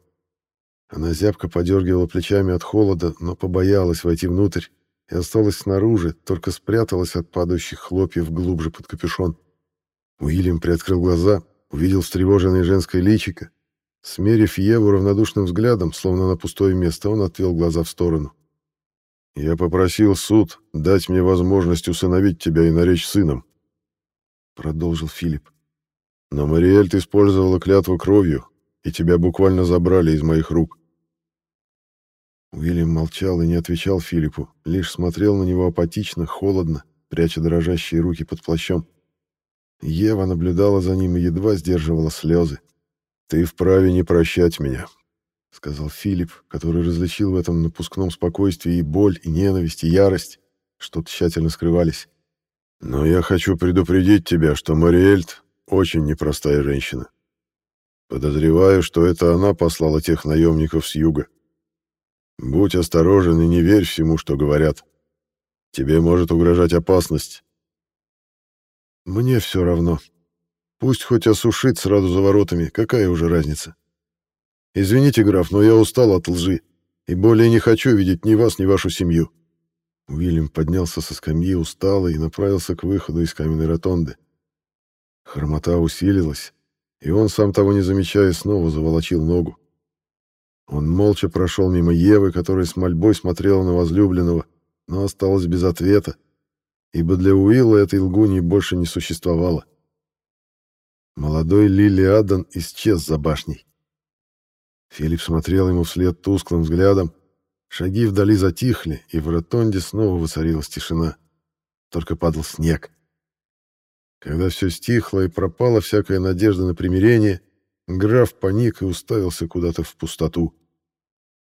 Она зябко подергивала плечами от холода, но побоялась войти внутрь и осталась снаружи, только спряталась от падающих хлопьев глубже под капюшон. Уильям приоткрыл глаза, увидел встревоженное женское личико. Смерив Еву равнодушным взглядом, словно на пустое место, он отвел глаза в сторону. «Я попросил суд дать мне возможность усыновить тебя и наречь сыном», — продолжил Филипп. «Но Мариэльт использовала клятву кровью, и тебя буквально забрали из моих рук». Уильям молчал и не отвечал Филиппу, лишь смотрел на него апатично, холодно, пряча дрожащие руки под плащом. Ева наблюдала за ним и едва сдерживала слезы. «Ты вправе не прощать меня», — сказал Филипп, который различил в этом напускном спокойствии и боль, и ненависть, и ярость, что тщательно скрывались. «Но я хочу предупредить тебя, что Мариэльт очень непростая женщина. Подозреваю, что это она послала тех наемников с юга. Будь осторожен и не верь всему, что говорят. Тебе может угрожать опасность, мне все равно. Пусть хоть осушит сразу за воротами, какая уже разница. Извините, граф, но я устал от лжи и более не хочу видеть ни вас, ни вашу семью. Уильям поднялся со скамьи усталый и направился к выходу из каменной ротонды. Хромота усилилась, и он, сам того не замечая, снова заволочил ногу. Он молча прошел мимо Евы, которая с мольбой смотрела на возлюбленного, но осталась без ответа, ибо для Уилла этой лгуни больше не существовало. Молодой Лили Адан исчез за башней. Филипп смотрел ему вслед тусклым взглядом. Шаги вдали затихли, и в ротонде снова воцарилась тишина. Только падал снег. Когда все стихло и пропала всякая надежда на примирение, граф паник и уставился куда-то в пустоту.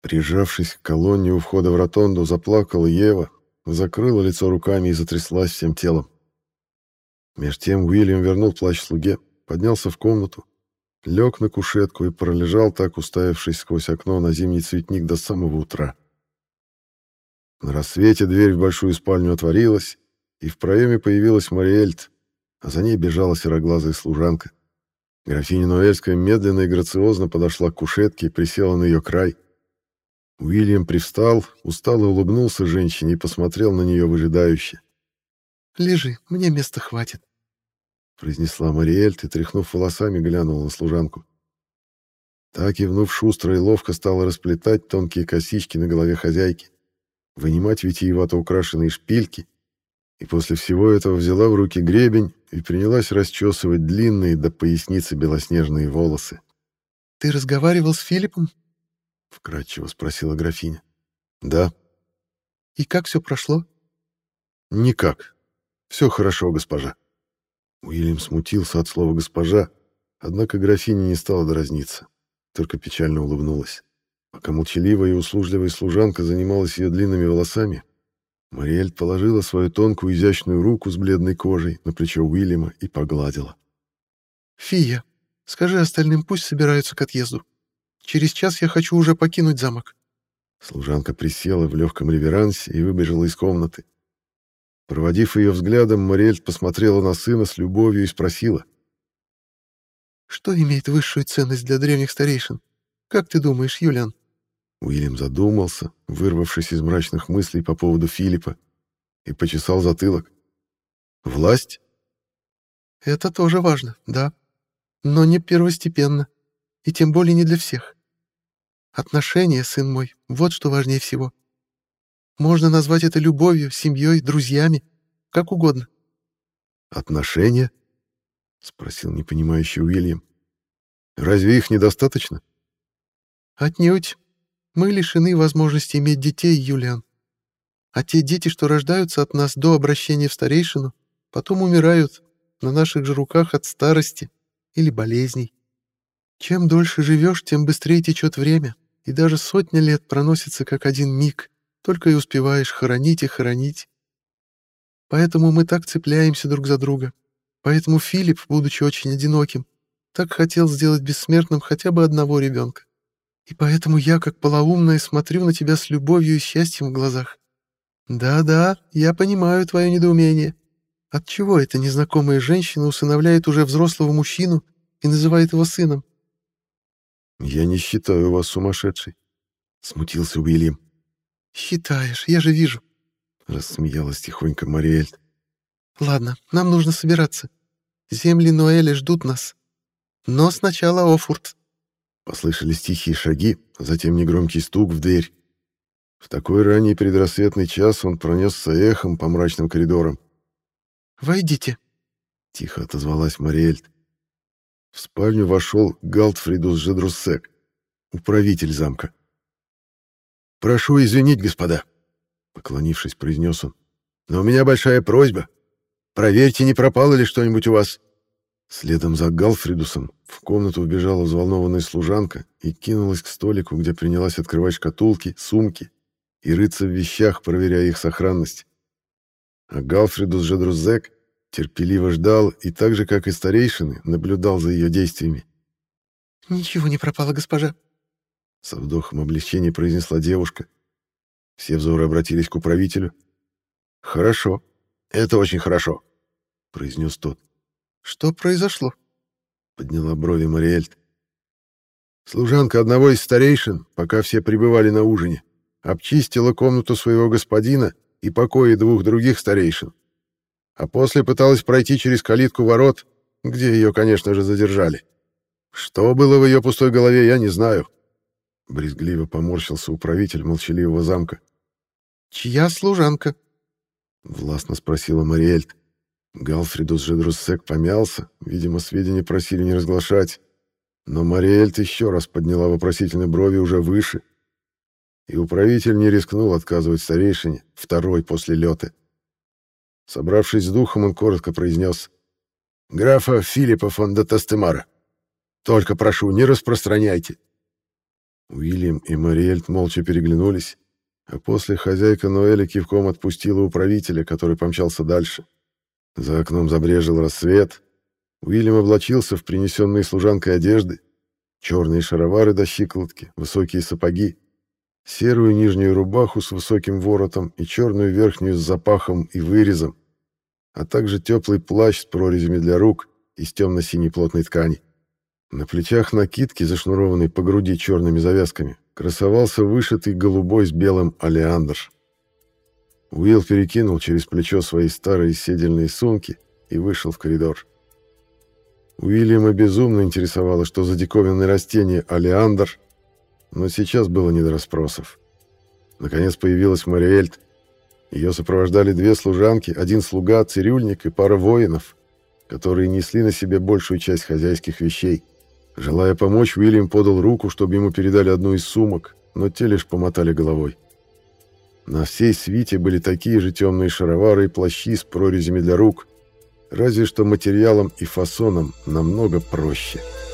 Прижавшись к колонне у входа в ротонду, заплакала Ева, закрыла лицо руками и затряслась всем телом. Меж тем Уильям вернул плащ слуге, поднялся в комнату, лег на кушетку и пролежал так, уставившись сквозь окно на зимний цветник до самого утра. На рассвете дверь в большую спальню отворилась, и в проеме появилась Мариэльт, а за ней бежала сероглазая служанка. Графиня Ноэльская медленно и грациозно подошла к кушетке и присела на ее край. Уильям привстал, устало улыбнулся женщине и посмотрел на нее выжидающе. «Лежи, мне места хватит», — произнесла Мариэльт и, тряхнув волосами, глянула на служанку. Так, кивнув шустро и ловко, стала расплетать тонкие косички на голове хозяйки, вынимать витиевато украшенные шпильки, и после всего этого взяла в руки гребень и принялась расчесывать длинные до поясницы белоснежные волосы. «Ты разговаривал с Филиппом?» — вкратчиво спросила графиня. «Да». «И как все прошло?» «Никак. Все хорошо, госпожа». Уильям смутился от слова «госпожа», однако графиня не стала дразниться, только печально улыбнулась. Пока молчаливая и услужливая служанка занималась ее длинными волосами, Мариэль положила свою тонкую изящную руку с бледной кожей на плечо Уильяма и погладила. «Фия, скажи остальным, пусть собираются к отъезду. Через час я хочу уже покинуть замок». Служанка присела в легком реверансе и выбежала из комнаты. Проводив ее взглядом, Мариэль посмотрела на сына с любовью и спросила. «Что имеет высшую ценность для древних старейшин? Как ты думаешь, Юлиан?» Уильям задумался, вырвавшись из мрачных мыслей по поводу Филиппа, и почесал затылок. «Власть?» «Это тоже важно, да. Но не первостепенно, и тем более не для всех. Отношения, сын мой, вот что важнее всего. Можно назвать это любовью, семьей, друзьями, как угодно». «Отношения?» — спросил непонимающий Уильям. «Разве их недостаточно?» «Отнюдь. Мы лишены возможности иметь детей, Юлиан. А те дети, что рождаются от нас до обращения в старейшину, потом умирают на наших же руках от старости или болезней. Чем дольше живешь, тем быстрее течет время, и даже сотня лет проносится как один миг, только и успеваешь хоронить и хоронить. Поэтому мы так цепляемся друг за друга. Поэтому Филипп, будучи очень одиноким, так хотел сделать бессмертным хотя бы одного ребенка. И поэтому я, как полоумная, смотрю на тебя с любовью и счастьем в глазах. Да-да, я понимаю твое недоумение. Отчего эта незнакомая женщина усыновляет уже взрослого мужчину и называет его сыном? «Я не считаю вас сумасшедшей», — смутился Уильям. «Считаешь, я же вижу», — рассмеялась тихонько Мариэльт. «Ладно, нам нужно собираться. Земли Ноэля ждут нас. Но сначала Офурт». Послышались тихие шаги, затем негромкий стук в дверь. В такой ранний предрассветный час он пронесся эхом по мрачным коридорам. «Войдите», — тихо отозвалась Мариэльт. В спальню вошел Галтфридус Жедруссек, управитель замка. «Прошу извинить, господа», — поклонившись, произнес он. «Но у меня большая просьба. Проверьте, не пропало ли что-нибудь у вас. Следом за Галфридусом в комнату вбежала взволнованная служанка и кинулась к столику, где принялась открывать шкатулки, сумки и рыться в вещах, проверяя их сохранность. А Галфридус Жедрузек терпеливо ждал и так же, как и старейшины, наблюдал за ее действиями. «Ничего не пропало, госпожа», — со вдохом облегчения произнесла девушка. Все взоры обратились к управителю. «Хорошо, это очень хорошо», — произнес тот. «Что произошло?» — подняла брови Мариэльт. Служанка одного из старейшин, пока все пребывали на ужине, обчистила комнату своего господина и покои двух других старейшин, а после пыталась пройти через калитку ворот, где ее, конечно же, задержали. Что было в ее пустой голове, я не знаю. Брезгливо поморщился управитель молчаливого замка. «Чья служанка?» — властно спросила Мариэльт. Галфридус Жедруссек помялся, видимо, сведения просили не разглашать, но Мариэльт еще раз подняла вопросительные брови уже выше, и управитель не рискнул отказывать старейшине, второй после лета. Собравшись с духом, он коротко произнес «Графа Филиппа фон де Тастемара, только прошу, не распространяйте». Уильям и Мариэльт молча переглянулись, а после хозяйка Ноэля кивком отпустила управителя, который помчался дальше. За окном забрежил рассвет, Уильям облачился в принесенные служанкой одежды, черные шаровары до щиколотки, высокие сапоги, серую нижнюю рубаху с высоким воротом и черную верхнюю с запахом и вырезом, а также теплый плащ с прорезями для рук из темно-синей плотной ткани. На плечах накидки, зашнурованной по груди черными завязками, красовался вышитый голубой с белым олеандр. Уилл перекинул через плечо свои старые седельные сумки и вышел в коридор. Уильяма безумно интересовало, что за диковинное растение олеандр, но сейчас было не до расспросов. Наконец появилась Мариэльт. Ее сопровождали две служанки, один слуга, цирюльник и пара воинов, которые несли на себе большую часть хозяйских вещей. Желая помочь, Уильям подал руку, чтобы ему передали одну из сумок, но те лишь помотали головой. На всей свите были такие же темные шаровары и плащи с прорезями для рук, разве что материалом и фасоном намного проще. «Связь»